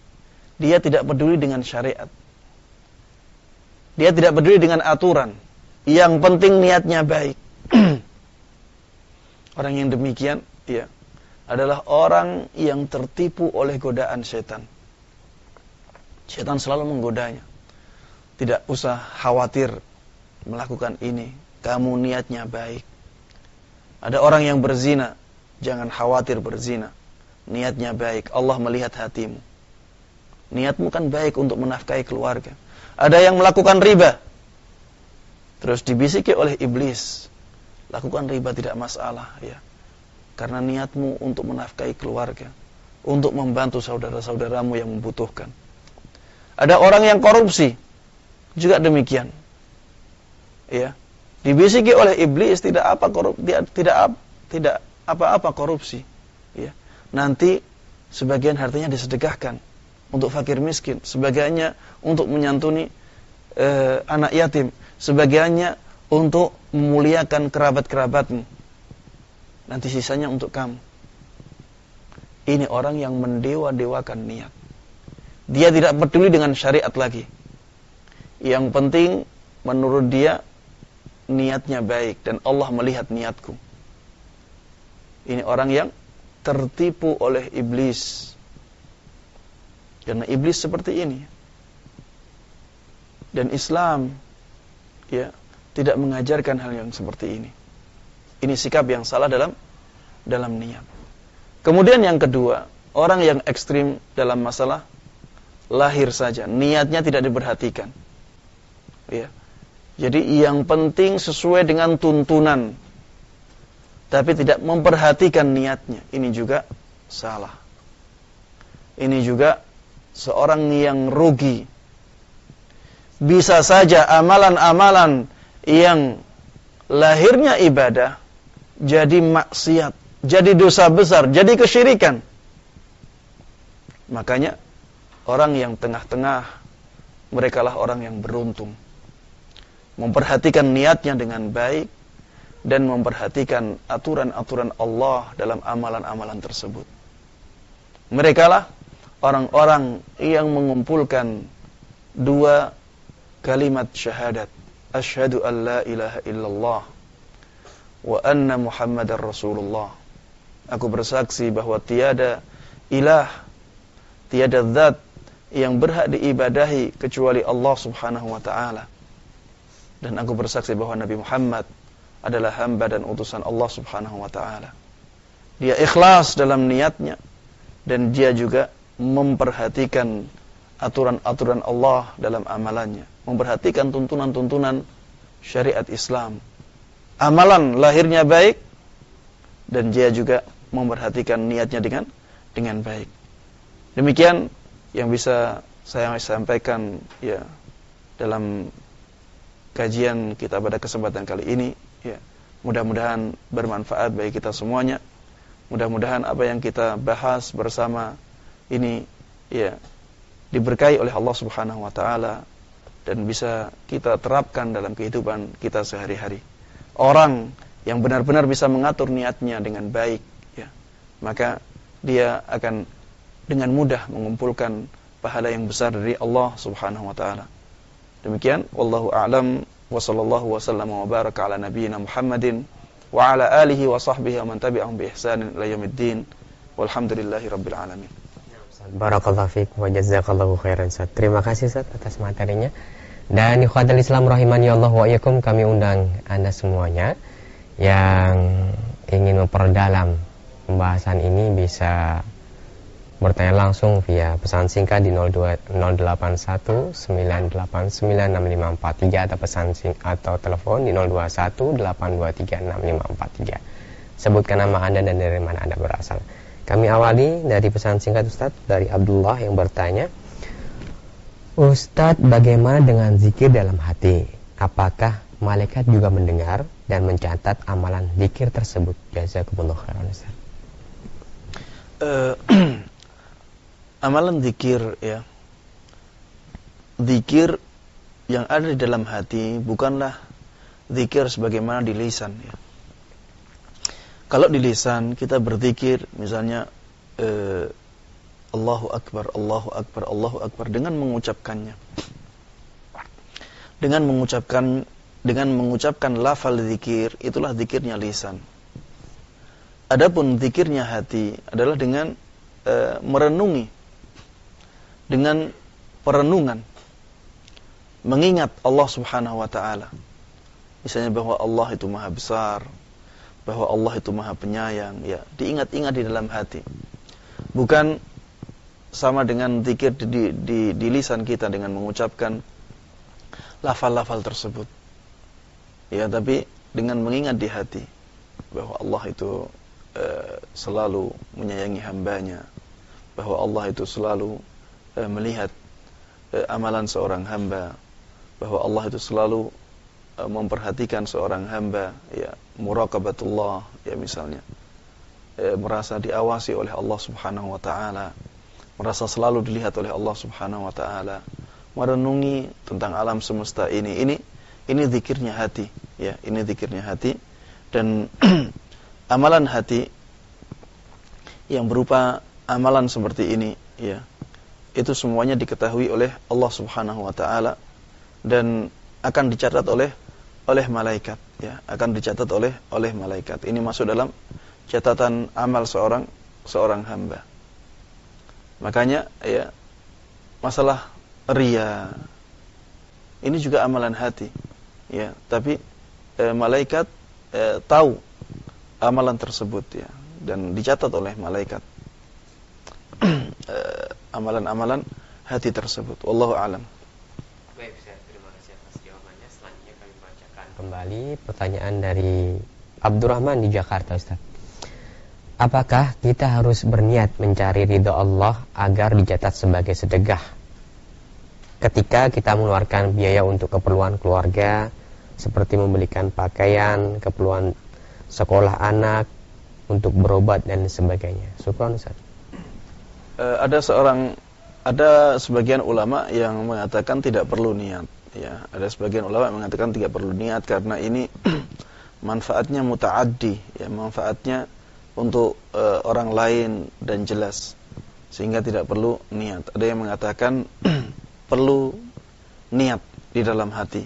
dia tidak peduli dengan syariat. Dia tidak peduli dengan aturan. Yang penting niatnya baik. <clears throat> orang yang demikian, ya, adalah orang yang tertipu oleh godaan setan. Setan selalu menggodanya. Tidak usah khawatir melakukan ini. Kamu niatnya baik. Ada orang yang berzina, jangan khawatir berzina. Niatnya baik, Allah melihat hatimu. Niatmu kan baik untuk menafkahi keluarga. Ada yang melakukan riba. Terus dibisiki oleh iblis. Lakukan riba tidak masalah ya. Karena niatmu untuk menafkahi keluarga, untuk membantu saudara-saudaramu yang membutuhkan. Ada orang yang korupsi, juga demikian. Ya, dibisiki oleh iblis tidak apa korup tidak tidak apa-apa korupsi ya nanti sebagian hartanya disedekahkan untuk fakir miskin sebagiannya untuk menyantuni eh, anak yatim sebagiannya untuk memuliakan kerabat-kerabatmu nanti sisanya untuk kamu ini orang yang mendewa-dewakan niat dia tidak peduli dengan syariat lagi yang penting menurut dia niatnya baik dan Allah melihat niatku. Ini orang yang tertipu oleh iblis. Karena iblis seperti ini. Dan Islam ya tidak mengajarkan hal yang seperti ini. Ini sikap yang salah dalam dalam niat. Kemudian yang kedua, orang yang ekstrim dalam masalah lahir saja, niatnya tidak diperhatikan. Ya jadi yang penting sesuai dengan tuntunan. Tapi tidak memperhatikan niatnya. Ini juga salah. Ini juga seorang yang rugi. Bisa saja amalan-amalan yang lahirnya ibadah jadi maksiat, jadi dosa besar, jadi kesyirikan. Makanya orang yang tengah-tengah merekalah orang yang beruntung memperhatikan niatnya dengan baik dan memperhatikan aturan-aturan Allah dalam amalan-amalan tersebut. Mereka lah orang-orang yang mengumpulkan dua kalimat syahadat. Asyhadu an la ilaha illallah wa anna Muhammadar Rasulullah. Aku bersaksi bahwa tiada ilah, tiada zat yang berhak diibadahi kecuali Allah Subhanahu wa taala dan aku bersaksi bahwa Nabi Muhammad adalah hamba dan utusan Allah Subhanahu wa taala. Dia ikhlas dalam niatnya dan dia juga memperhatikan aturan-aturan Allah dalam amalannya, memperhatikan tuntunan-tuntunan syariat Islam. Amalan lahirnya baik dan dia juga memperhatikan niatnya dengan dengan baik. Demikian yang bisa saya sampaikan ya dalam kajian kita pada kesempatan kali ini ya mudah-mudahan bermanfaat bagi kita semuanya mudah-mudahan apa yang kita bahas bersama ini ya diberkahi oleh Allah Subhanahu wa taala dan bisa kita terapkan dalam kehidupan kita sehari-hari orang yang benar-benar bisa mengatur niatnya dengan baik ya maka dia akan dengan mudah mengumpulkan pahala yang besar dari Allah Subhanahu wa taala. Demikian wallahu a'lam wa sallallahu wa sallam wa baraka ala nabiyyina Muhammadin wa ala alihi wa sahbihi wa man tabi'ahum bi ihsanin ila yaumiddin walhamdulillahi rabbil alamin. Barakallahu fiik wa jazakallahu khairan. Terima kasih Ustaz atas materinya. Dan ikhwatul Islam rahimani Allah wa yakum kami undang Anda semuanya yang ingin memperdalam pembahasan ini bisa bertanya langsung via pesan singkat di 08198965543 atau pesan sing atau telepon di 0218236543. Sebutkan nama Anda dan dari mana Anda berasal. Kami awali dari pesan singkat Ustadz dari Abdullah yang bertanya, Ustadz bagaimana dengan zikir dalam hati? Apakah malaikat juga mendengar dan mencatat amalan zikir tersebut? Jazakumullah khairan Ustaz. Uh, <clears throat> amalan zikir ya. Zikir yang ada di dalam hati bukanlah zikir sebagaimana di lisan ya. Kalau di lisan kita berzikir misalnya eh, Allahu Akbar, Allahu Akbar, Allahu Akbar dengan mengucapkannya. Dengan mengucapkan dengan mengucapkan lafal zikir itulah zikirnya lisan. Adapun zikirnya hati adalah dengan eh, merenungi dengan perenungan mengingat Allah Subhanahu wa taala. Misalnya bahwa Allah itu maha besar, bahwa Allah itu maha penyayang ya diingat-ingat di dalam hati bukan sama dengan zikir di, di, di, di lisan kita dengan mengucapkan lafal-lafal tersebut. Ya tapi dengan mengingat di hati bahwa Allah itu uh, selalu menyayangi hambanya bahwa Allah itu selalu uh, melihat uh, amalan seorang hamba bahwa Allah itu selalu uh, memperhatikan seorang hamba ya muraqabatullah ya misalnya e, merasa diawasi oleh Allah Subhanahu wa taala merasa selalu dilihat oleh Allah Subhanahu wa taala merenungi tentang alam semesta ini. Ini ini zikirnya hati ya ini zikirnya hati. Dan <clears throat> amalan hati yang berupa amalan seperti ini ya itu semuanya diketahui oleh Allah Subhanahu wa taala dan akan dicatat oleh oleh malaikat ya akan dicatat oleh oleh malaikat. Ini masuk dalam catatan amal seorang seorang hamba makanya ya masalah ria. Ini juga amalan hati ya. Tapi eh, malaikat eh, tahu amalan tersebut ya dan dicatat oleh malaikat. <clears throat> Eh, amalan-amalan hati tersebut. Wallahu alam. Kembali pertanyaan dari Abdurrahman di Jakarta Ustaz. Apakah kita harus berniat mencari ridho Allah agar dicatat sebagai sedekah? Ketika kita mengeluarkan biaya untuk keperluan keluarga seperti membelikan pakaian, keperluan sekolah anak, untuk berobat dan sebagainya. Syukran. Uh, ada seorang ada sebagian ulama yang mengatakan tidak perlu niat ya ada sebagian ulama yang mengatakan tidak perlu niat karena ini <clears throat> manfaatnya mutaaddi ya manfaatnya untuk uh, orang lain dan jelas. Sehingga tidak perlu niat. Ada yang mengatakan <clears throat> perlu niat di dalam hati.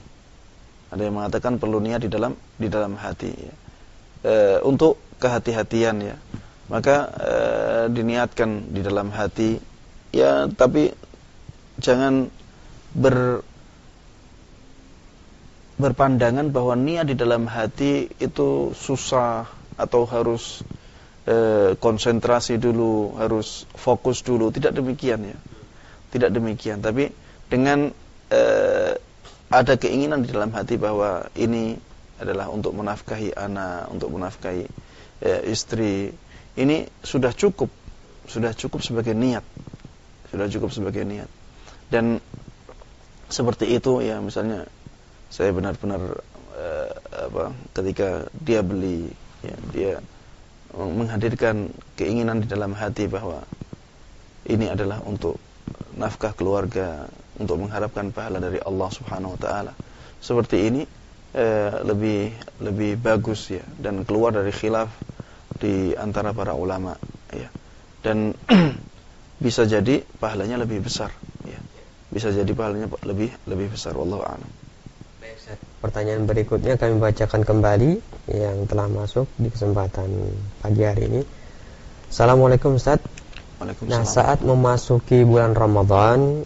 Ada yang mengatakan perlu niat di dalam di dalam hati ya. e, untuk kehati-hatian ya. Maka e, diniatkan di dalam hati. Ya tapi jangan ber berpandangan bahwa niat di dalam hati itu susah atau harus e, konsentrasi dulu, harus fokus dulu. Tidak demikian ya. Tidak demikian, tapi dengan e, ada keinginan di dalam hati bahwa ini adalah untuk menafkahi anak, untuk menafkahi e, istri. Ini sudah cukup, sudah cukup sebagai niat. Sudah cukup sebagai niat. Dan seperti itu ya misalnya saya benar-benar uh, apa ketika dia beli ya, dia menghadirkan keinginan di dalam hati bahwa ini adalah untuk nafkah keluarga untuk mengharapkan pahala dari Allah Subhanahu wa taala. Seperti ini eh, lebih lebih bagus ya dan keluar dari khilaf di antara para ulama ya. Dan <clears throat> bisa jadi pahalanya lebih besar ya. Bisa jadi pahalanya lebih lebih besar wallahu a'lam. Pertanyaan berikutnya kami bacakan kembali yang telah masuk di kesempatan pagi hari ini. Assalamualaikum Ustaz. Nah, saat memasuki bulan Ramadan,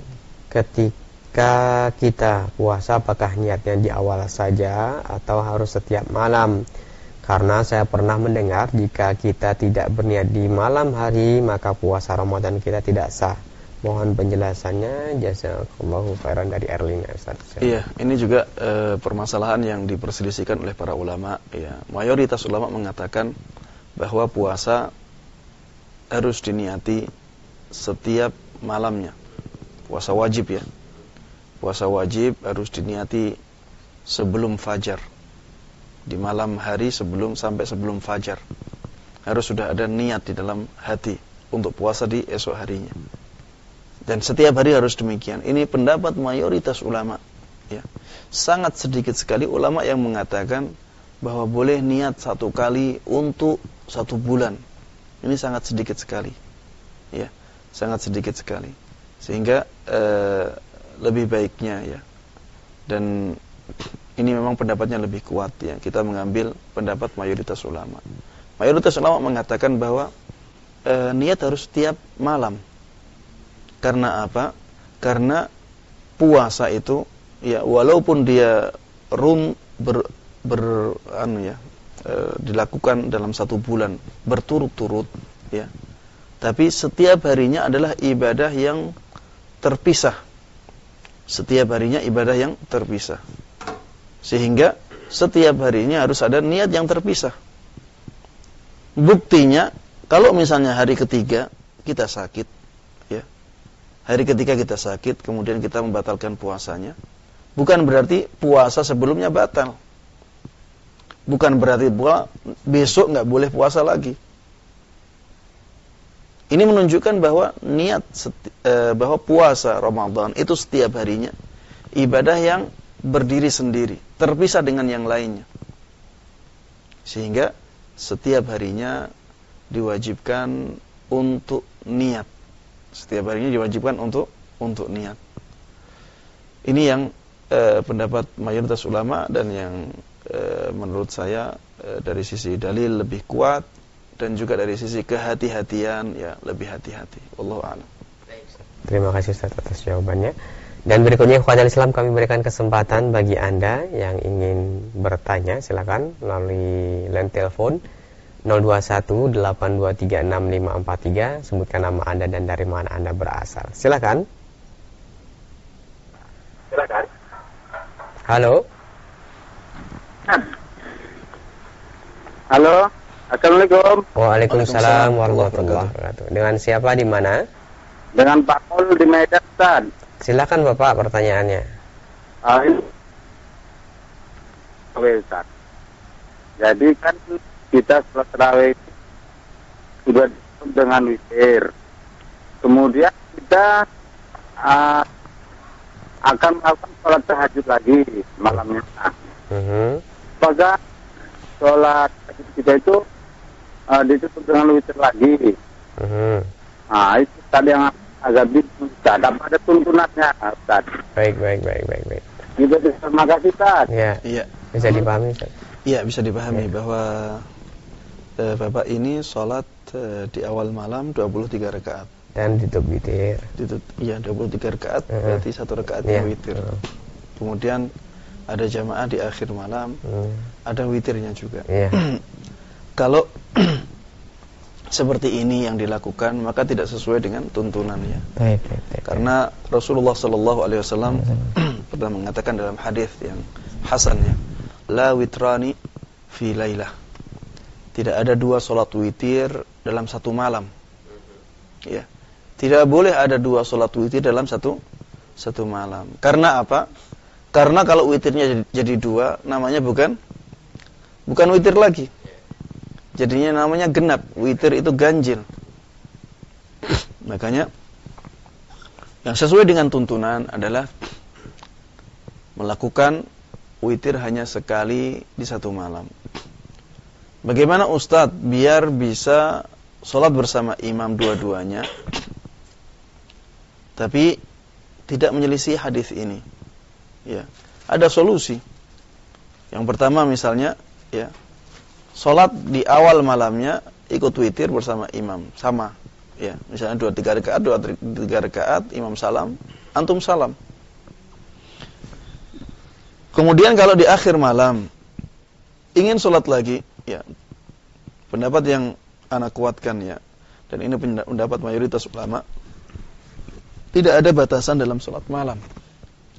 ketika kita puasa apakah niatnya di awal saja atau harus setiap malam? Karena saya pernah mendengar jika kita tidak berniat di malam hari maka puasa Ramadan kita tidak sah. Mohon penjelasannya jazakallahu khairan dari Erlina Ustaz. Iya, ini juga e, permasalahan yang diperselisihkan oleh para ulama ya. Mayoritas ulama mengatakan bahwa puasa harus diniati setiap malamnya. Puasa wajib ya. Puasa wajib harus diniati sebelum fajar. Di malam hari sebelum sampai sebelum fajar. Harus sudah ada niat di dalam hati untuk puasa di esok harinya. Dan setiap hari harus demikian. Ini pendapat mayoritas ulama. Ya. Sangat sedikit sekali ulama yang mengatakan bahwa boleh niat satu kali untuk satu bulan. Ini sangat sedikit sekali. Ya, sangat sedikit sekali. Sehingga eh, lebih baiknya ya. Dan ini memang pendapatnya lebih kuat ya. Kita mengambil pendapat mayoritas ulama. Mayoritas ulama mengatakan bahwa eh, niat harus setiap malam karena apa? Karena puasa itu ya walaupun dia rum ber, ber anu ya e, dilakukan dalam satu bulan berturut-turut ya. Tapi setiap harinya adalah ibadah yang terpisah. Setiap harinya ibadah yang terpisah. Sehingga setiap harinya harus ada niat yang terpisah. Buktinya kalau misalnya hari ketiga kita sakit hari ketika kita sakit kemudian kita membatalkan puasanya bukan berarti puasa sebelumnya batal. Bukan berarti pula besok nggak boleh puasa lagi. Ini menunjukkan bahwa niat e, bahwa puasa Ramadan itu setiap harinya ibadah yang berdiri sendiri, terpisah dengan yang lainnya. Sehingga setiap harinya diwajibkan untuk niat setiap harinya diwajibkan untuk untuk niat. Ini yang eh, pendapat mayoritas ulama dan yang eh, menurut saya eh, dari sisi dalil lebih kuat dan juga dari sisi kehati-hatian ya lebih hati-hati. Allah a'lam. Terima kasih Ustaz atas jawabannya. Dan berikutnya kepada Islam kami berikan kesempatan bagi Anda yang ingin bertanya silakan melalui line telepon 0218236543 sebutkan nama Anda dan dari mana Anda berasal. Silakan. Silakan. Halo. Halo. Assalamualaikum. Waalaikumsalam warahmatullahi wabarakatuh. Dengan siapa di mana? Dengan Pak Paul di Medan, Ustaz. Silakan Bapak pertanyaannya. Uh, ini Ustaz. Jadi kan kita setelah terawih sudah dengan witir. Kemudian kita uh, akan melakukan sholat tahajud lagi malamnya. Uh-huh. Sholat tahajud kita itu uh, ditutup dengan witir lagi? Uh-huh. Nah, itu tadi yang agak bingung Ustaz. Apa ada tuntunannya Ustaz? Baik, baik, baik, baik, baik. Gitu, terima kasih Ustaz. Iya, iya. Bisa dipahami Ustaz? Iya, bisa dipahami ya. bahwa eh, Bapak ini sholat eh, di awal malam 23 rakaat dan ditutup witir. Ditutup, iya 23 rakaat uh, berarti satu rakaatnya yeah. witir. Uh. Kemudian ada jamaah di akhir malam, uh. ada witirnya juga. Yeah. <clears throat> Kalau <clears throat> seperti ini yang dilakukan maka tidak sesuai dengan tuntunannya. Baik, baik, baik, Karena Rasulullah Shallallahu Alaihi Wasallam <clears throat> pernah mengatakan dalam hadis yang hasan ya, la witrani fi lailah tidak ada dua sholat witir dalam satu malam. Ya. Tidak boleh ada dua sholat witir dalam satu satu malam. Karena apa? Karena kalau witirnya jadi, dua, namanya bukan bukan witir lagi. Jadinya namanya genap. Witir itu ganjil. Makanya yang sesuai dengan tuntunan adalah melakukan witir hanya sekali di satu malam Bagaimana Ustadz biar bisa sholat bersama imam dua-duanya, tapi tidak menyelisih hadis ini? Ya, ada solusi. Yang pertama misalnya, ya, sholat di awal malamnya ikut witir bersama imam, sama. Ya, misalnya dua tiga rakaat, dua tiga rakaat, imam salam, antum salam. Kemudian kalau di akhir malam ingin sholat lagi, ya pendapat yang anak kuatkan ya, dan ini pendapat mayoritas ulama, tidak ada batasan dalam sholat malam.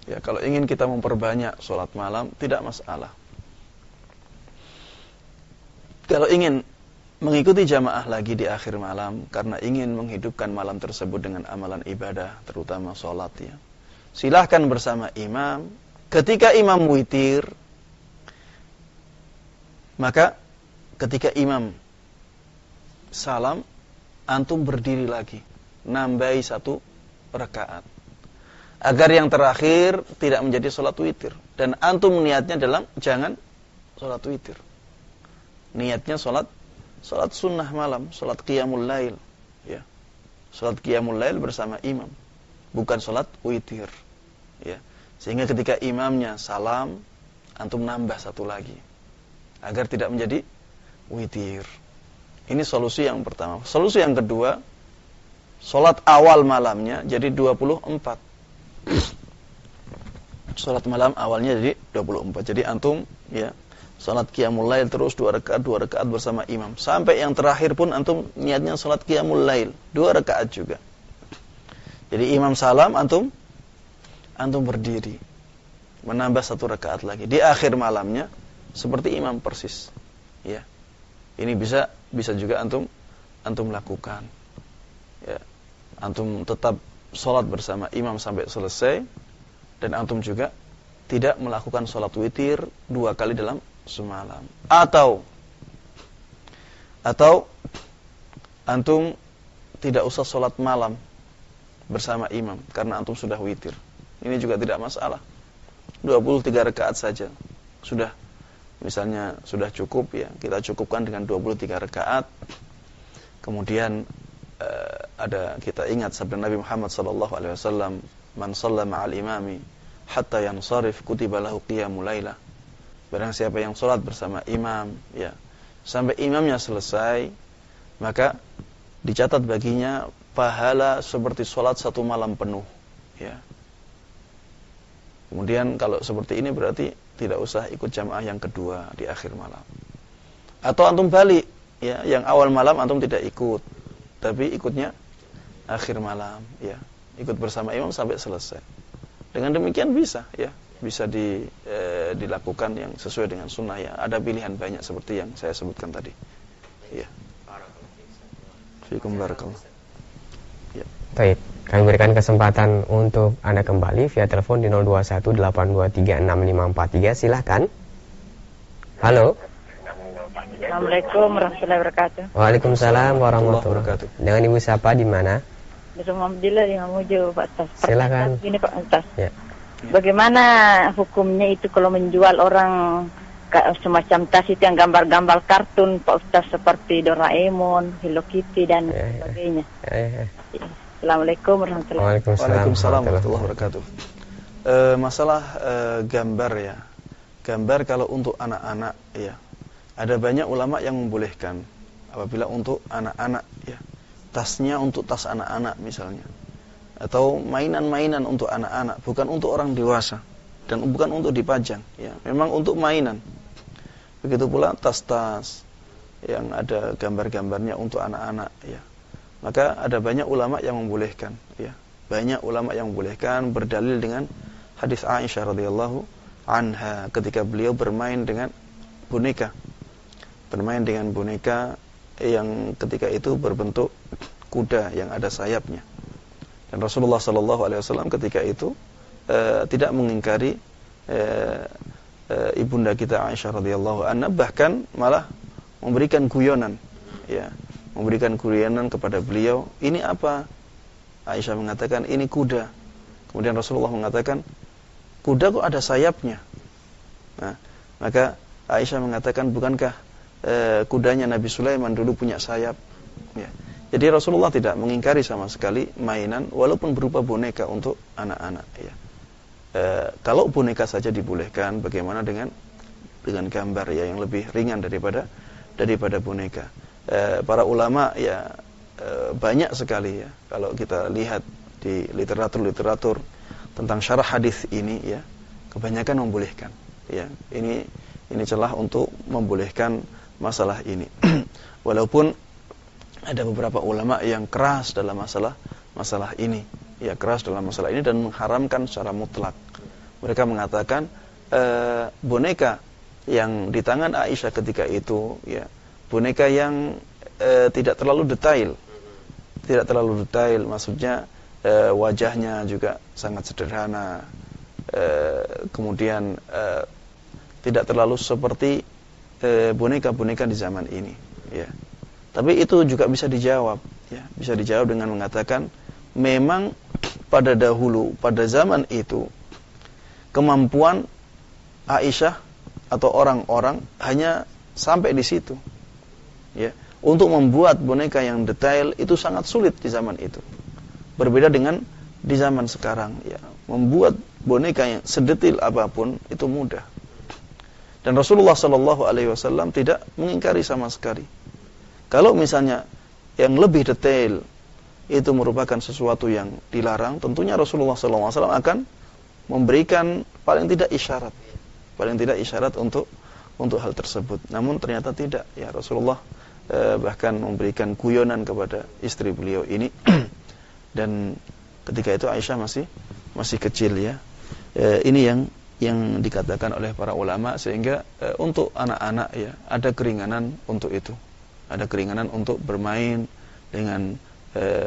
Ya, kalau ingin kita memperbanyak sholat malam, tidak masalah. Kalau ingin mengikuti jamaah lagi di akhir malam karena ingin menghidupkan malam tersebut dengan amalan ibadah, terutama sholat ya. Silahkan bersama imam. Ketika imam witir, maka ketika imam salam, antum berdiri lagi, nambahi satu rakaat. Agar yang terakhir tidak menjadi sholat witir. Dan antum niatnya dalam jangan sholat witir. Niatnya sholat Salat sunnah malam, salat qiyamul lail. Ya. Salat qiyamul lail bersama imam. Bukan salat witir. Ya. Sehingga ketika imamnya salam, antum nambah satu lagi. Agar tidak menjadi witir. Ini solusi yang pertama. Solusi yang kedua, salat awal malamnya jadi 24. Salat malam awalnya jadi 24. Jadi antum ya salat qiyamul lail terus dua rakaat dua rakaat bersama imam sampai yang terakhir pun antum niatnya salat qiyamul lail dua rakaat juga jadi imam salam antum antum berdiri menambah satu rakaat lagi di akhir malamnya seperti imam persis ya ini bisa bisa juga antum antum lakukan. Ya. Antum tetap sholat bersama imam sampai selesai dan antum juga tidak melakukan sholat witir dua kali dalam semalam. Atau atau antum tidak usah sholat malam bersama imam karena antum sudah witir. Ini juga tidak masalah. 23 rakaat saja. Sudah misalnya sudah cukup ya kita cukupkan dengan 23 rakaat kemudian uh, ada kita ingat sabda Nabi Muhammad sallallahu alaihi wasallam man shalla al imami hatta yansarif kutiba lahu qiyamul lailah Barang siapa yang sholat bersama imam, ya, sampai imamnya selesai, maka dicatat baginya pahala seperti sholat satu malam penuh. Ya. Kemudian kalau seperti ini berarti tidak usah ikut jamaah yang kedua di akhir malam. Atau antum balik, ya, yang awal malam antum tidak ikut, tapi ikutnya akhir malam, ya, ikut bersama imam sampai selesai. Dengan demikian bisa, ya bisa di, e, dilakukan yang sesuai dengan sunnah ya. Ada pilihan banyak seperti yang saya sebutkan tadi. Ya. Fikum barakallah. Ya. Baik, kami berikan kesempatan untuk Anda kembali via telepon di 0218236543. Silahkan. Halo. Assalamualaikum warahmatullahi wabarakatuh. Waalaikumsalam warahmatullahi wabarakatuh. Dengan Ibu siapa di mana? Di rumah Abdillah di Mamuju, Pak Tas. Silakan. Ini Pak Tas. Ya. Bagaimana hukumnya itu kalau menjual orang semacam tas itu yang gambar-gambar kartun Pak Ustaz seperti Doraemon, Hello Kitty dan ya, ya. sebagainya. Ya, ya, ya. Assalamualaikum warahmatullahi wabarakatuh. Waalaikumsalam warahmatullahi wabarakatuh. E, masalah e, gambar ya. Gambar kalau untuk anak-anak ya. Ada banyak ulama yang membolehkan apabila untuk anak-anak ya. Tasnya untuk tas anak-anak misalnya atau mainan-mainan untuk anak-anak, bukan untuk orang dewasa dan bukan untuk dipajang, ya. Memang untuk mainan. Begitu pula tas-tas yang ada gambar-gambarnya untuk anak-anak, ya. Maka ada banyak ulama yang membolehkan, ya. Banyak ulama yang membolehkan berdalil dengan hadis Aisyah radhiyallahu anha ketika beliau bermain dengan boneka. Bermain dengan boneka yang ketika itu berbentuk kuda yang ada sayapnya. Dan Rasulullah Sallallahu Alaihi Wasallam ketika itu e, tidak mengingkari e, ibunda kita Aisyah radhiyallahu anha bahkan malah memberikan guyonan ya memberikan guyonan kepada beliau ini apa Aisyah mengatakan ini kuda kemudian Rasulullah mengatakan kuda kok ada sayapnya nah maka Aisyah mengatakan bukankah e, kudanya Nabi Sulaiman dulu punya sayap. Ya. Jadi Rasulullah tidak mengingkari sama sekali mainan walaupun berupa boneka untuk anak-anak. Ya. E, kalau boneka saja dibolehkan, bagaimana dengan dengan gambar ya yang lebih ringan daripada daripada boneka. E, para ulama ya e, banyak sekali ya kalau kita lihat di literatur-literatur tentang syarah hadis ini ya kebanyakan membolehkan. Ya, ini ini celah untuk membolehkan masalah ini. <clears throat> Walaupun ada beberapa ulama yang keras dalam masalah masalah ini ya keras dalam masalah ini dan mengharamkan secara mutlak mereka mengatakan e, boneka yang di tangan Aisyah ketika itu ya boneka yang e, tidak terlalu detail. Tidak terlalu detail maksudnya e, wajahnya juga sangat sederhana. E, kemudian e, tidak terlalu seperti boneka-boneka di zaman ini ya. Tapi itu juga bisa dijawab, ya, bisa dijawab dengan mengatakan memang pada dahulu, pada zaman itu kemampuan Aisyah atau orang-orang hanya sampai di situ. Ya, untuk membuat boneka yang detail itu sangat sulit di zaman itu. Berbeda dengan di zaman sekarang, ya, membuat boneka yang sedetil apa pun itu mudah. Dan Rasulullah Shallallahu Alaihi Wasallam tidak mengingkari sama sekali kalau misalnya yang lebih detail itu merupakan sesuatu yang dilarang, tentunya Rasulullah SAW akan memberikan paling tidak isyarat, paling tidak isyarat untuk untuk hal tersebut. Namun ternyata tidak, ya Rasulullah eh, bahkan memberikan guyonan kepada istri beliau ini. <clears throat> Dan ketika itu Aisyah masih masih kecil ya. Eh, ini yang yang dikatakan oleh para ulama sehingga eh, untuk anak-anak ya ada keringanan untuk itu. Ada keringanan untuk bermain dengan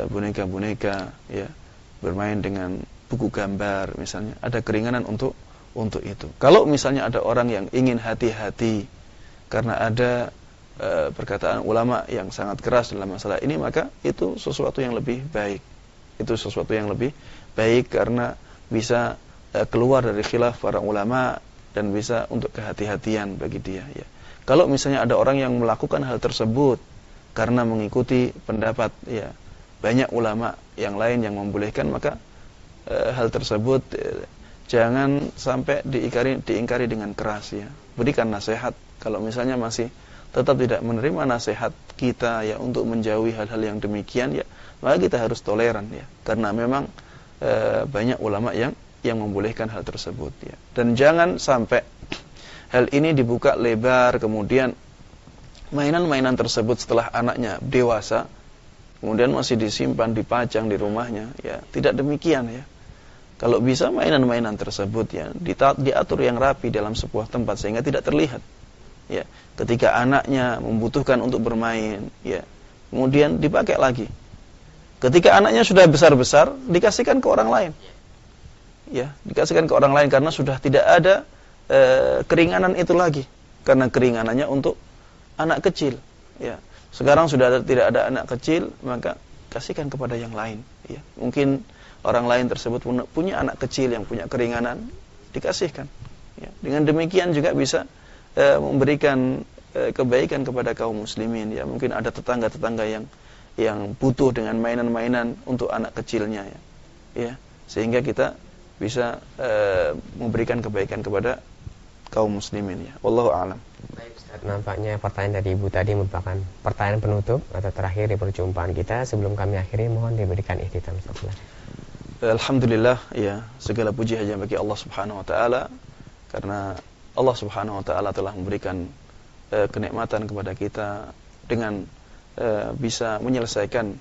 boneka-boneka ya. Bermain dengan buku gambar misalnya. Ada keringanan untuk untuk itu. Kalau misalnya ada orang yang ingin hati-hati karena ada e, perkataan ulama yang sangat keras dalam masalah ini maka itu sesuatu yang lebih baik. Itu sesuatu yang lebih baik karena bisa e, keluar dari khilaf para ulama dan bisa untuk kehati-hatian bagi dia ya. Kalau misalnya ada orang yang melakukan hal tersebut karena mengikuti pendapat ya banyak ulama yang lain yang membolehkan maka e, hal tersebut e, jangan sampai diingkari diingkari dengan keras ya. Berikan nasihat. Kalau misalnya masih tetap tidak menerima nasihat kita ya untuk menjauhi hal-hal yang demikian ya maka kita harus toleran ya. Karena memang e, banyak ulama yang yang membolehkan hal tersebut ya. Dan jangan sampai hal ini dibuka lebar kemudian mainan-mainan tersebut setelah anaknya dewasa kemudian masih disimpan dipajang di rumahnya ya. Tidak demikian ya. Kalau bisa mainan-mainan tersebut ya diatur yang rapi dalam sebuah tempat sehingga tidak terlihat ya ketika anaknya membutuhkan untuk bermain ya kemudian dipakai lagi. Ketika anaknya sudah besar-besar dikasihkan ke orang lain. Ya dikasihkan ke orang lain karena sudah tidak ada e, keringanan itu lagi. Karena keringanannya untuk anak kecil ya. Sekarang sudah ada, tidak ada anak kecil maka kasihkan kepada yang lain ya. Mungkin orang lain tersebut punya anak kecil yang punya keringanan dikasihkan ya. Dengan demikian juga bisa e, memberikan e, kebaikan kepada kaum muslimin ya mungkin ada tetangga-tetangga yang yang butuh dengan mainan-mainan untuk anak kecilnya ya ya sehingga kita bisa e, memberikan kebaikan kepada kaum muslimin ya. Wallahu a'lam. Baik Ustaz, nampaknya pertanyaan dari Ibu tadi merupakan pertanyaan penutup atau terakhir di perjumpaan kita. Sebelum kami akhiri mohon diberikan ihtitam Ustaz. Alhamdulillah ya, segala puji hanya bagi Allah Subhanahu wa taala karena Allah Subhanahu wa taala telah memberikan uh, kenikmatan kepada kita dengan uh, bisa menyelesaikan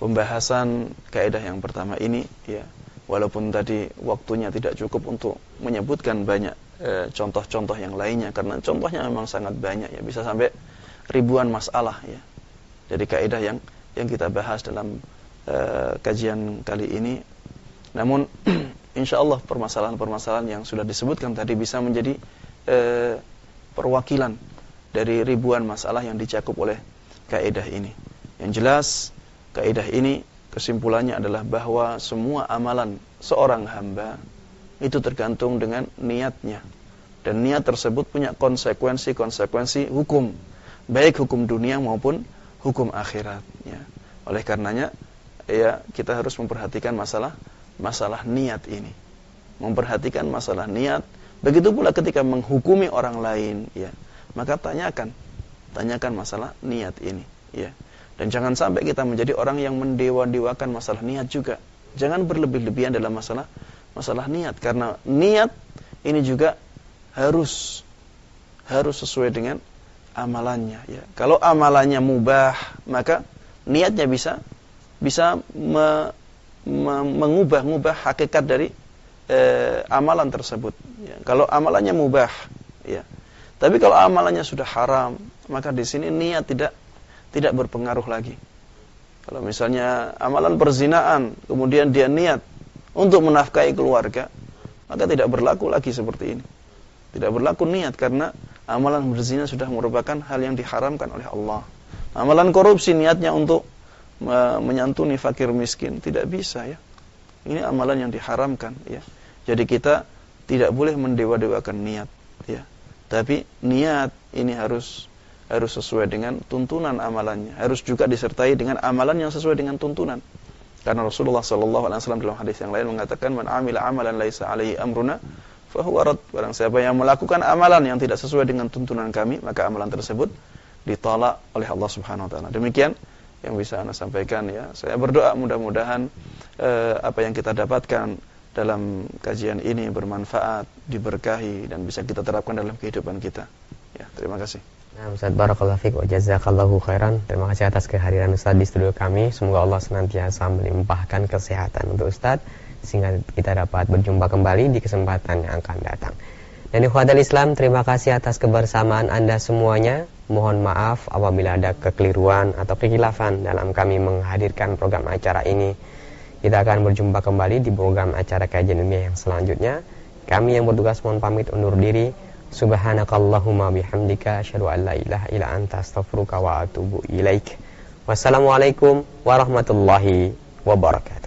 pembahasan kaidah yang pertama ini ya. Walaupun tadi waktunya tidak cukup untuk menyebutkan banyak Eh, contoh-contoh yang lainnya karena contohnya memang sangat banyak ya. Bisa sampai ribuan masalah ya. Jadi kaidah yang yang kita bahas dalam uh, kajian kali ini. Namun <clears throat> insya Allah permasalahan-permasalahan yang sudah disebutkan tadi bisa menjadi uh, perwakilan dari ribuan masalah yang dicakup oleh kaidah ini yang jelas kaidah ini kesimpulannya adalah bahwa semua amalan seorang hamba itu tergantung dengan niatnya. Dan niat tersebut punya konsekuensi-konsekuensi hukum baik hukum dunia maupun hukum akhirat ya. Oleh karenanya ya kita harus memperhatikan masalah masalah niat ini. Memperhatikan masalah niat. Begitu pula ketika menghukumi orang lain ya, maka tanyakan tanyakan masalah niat ini ya. Dan jangan sampai kita menjadi orang yang mendewa-dewakan masalah niat juga. Jangan berlebih-lebihan dalam masalah masalah niat karena niat ini juga harus harus sesuai dengan amalannya ya. Kalau amalannya mubah, maka niatnya bisa bisa me, mengubah-ubah hakikat dari eh, amalan tersebut. Ya. Kalau amalannya mubah, ya. Tapi kalau amalannya sudah haram, maka di sini niat tidak tidak berpengaruh lagi. Kalau misalnya amalan perzinaan, kemudian dia niat untuk menafkahi keluarga, maka tidak berlaku lagi seperti ini. Tidak berlaku niat karena amalan berzina sudah merupakan hal yang diharamkan oleh Allah. Amalan korupsi niatnya untuk menyantuni fakir miskin tidak bisa ya. Ini amalan yang diharamkan ya. Jadi kita tidak boleh mendewa-dewakan niat ya. Tapi niat ini harus harus sesuai dengan tuntunan amalannya, harus juga disertai dengan amalan yang sesuai dengan tuntunan. Karena Rasulullah sallallahu alaihi wasallam dalam hadis yang lain mengatakan man amila amalan laisa alaihi amruna fahuwa rad. Barang siapa yang melakukan amalan yang tidak sesuai dengan tuntunan kami, maka amalan tersebut ditolak oleh Allah Subhanahu wa taala. Demikian yang bisa Anda sampaikan ya. Saya berdoa mudah-mudahan eh, apa yang kita dapatkan dalam kajian ini bermanfaat, diberkahi dan bisa kita terapkan dalam kehidupan kita. Ya, terima kasih. Nah, Ustaz Barakallahu Fik wa jazakallahu khairan. Terima kasih atas kehadiran Ustaz di studio kami. Semoga Allah senantiasa melimpahkan kesehatan untuk Ustaz sehingga kita dapat berjumpa kembali di kesempatan yang akan datang. Dan ikhwatal Islam, terima kasih atas kebersamaan Anda semuanya. Mohon maaf apabila ada kekeliruan atau kekilafan dalam kami menghadirkan program acara ini. Kita akan berjumpa kembali di program acara kajian ilmiah yang selanjutnya. Kami yang bertugas mohon pamit undur diri. Subhanakallahumma bihamdika asyhadu an la ilaha illa anta astaghfiruka wa atubu ilaik. Wassalamualaikum warahmatullahi wabarakatuh.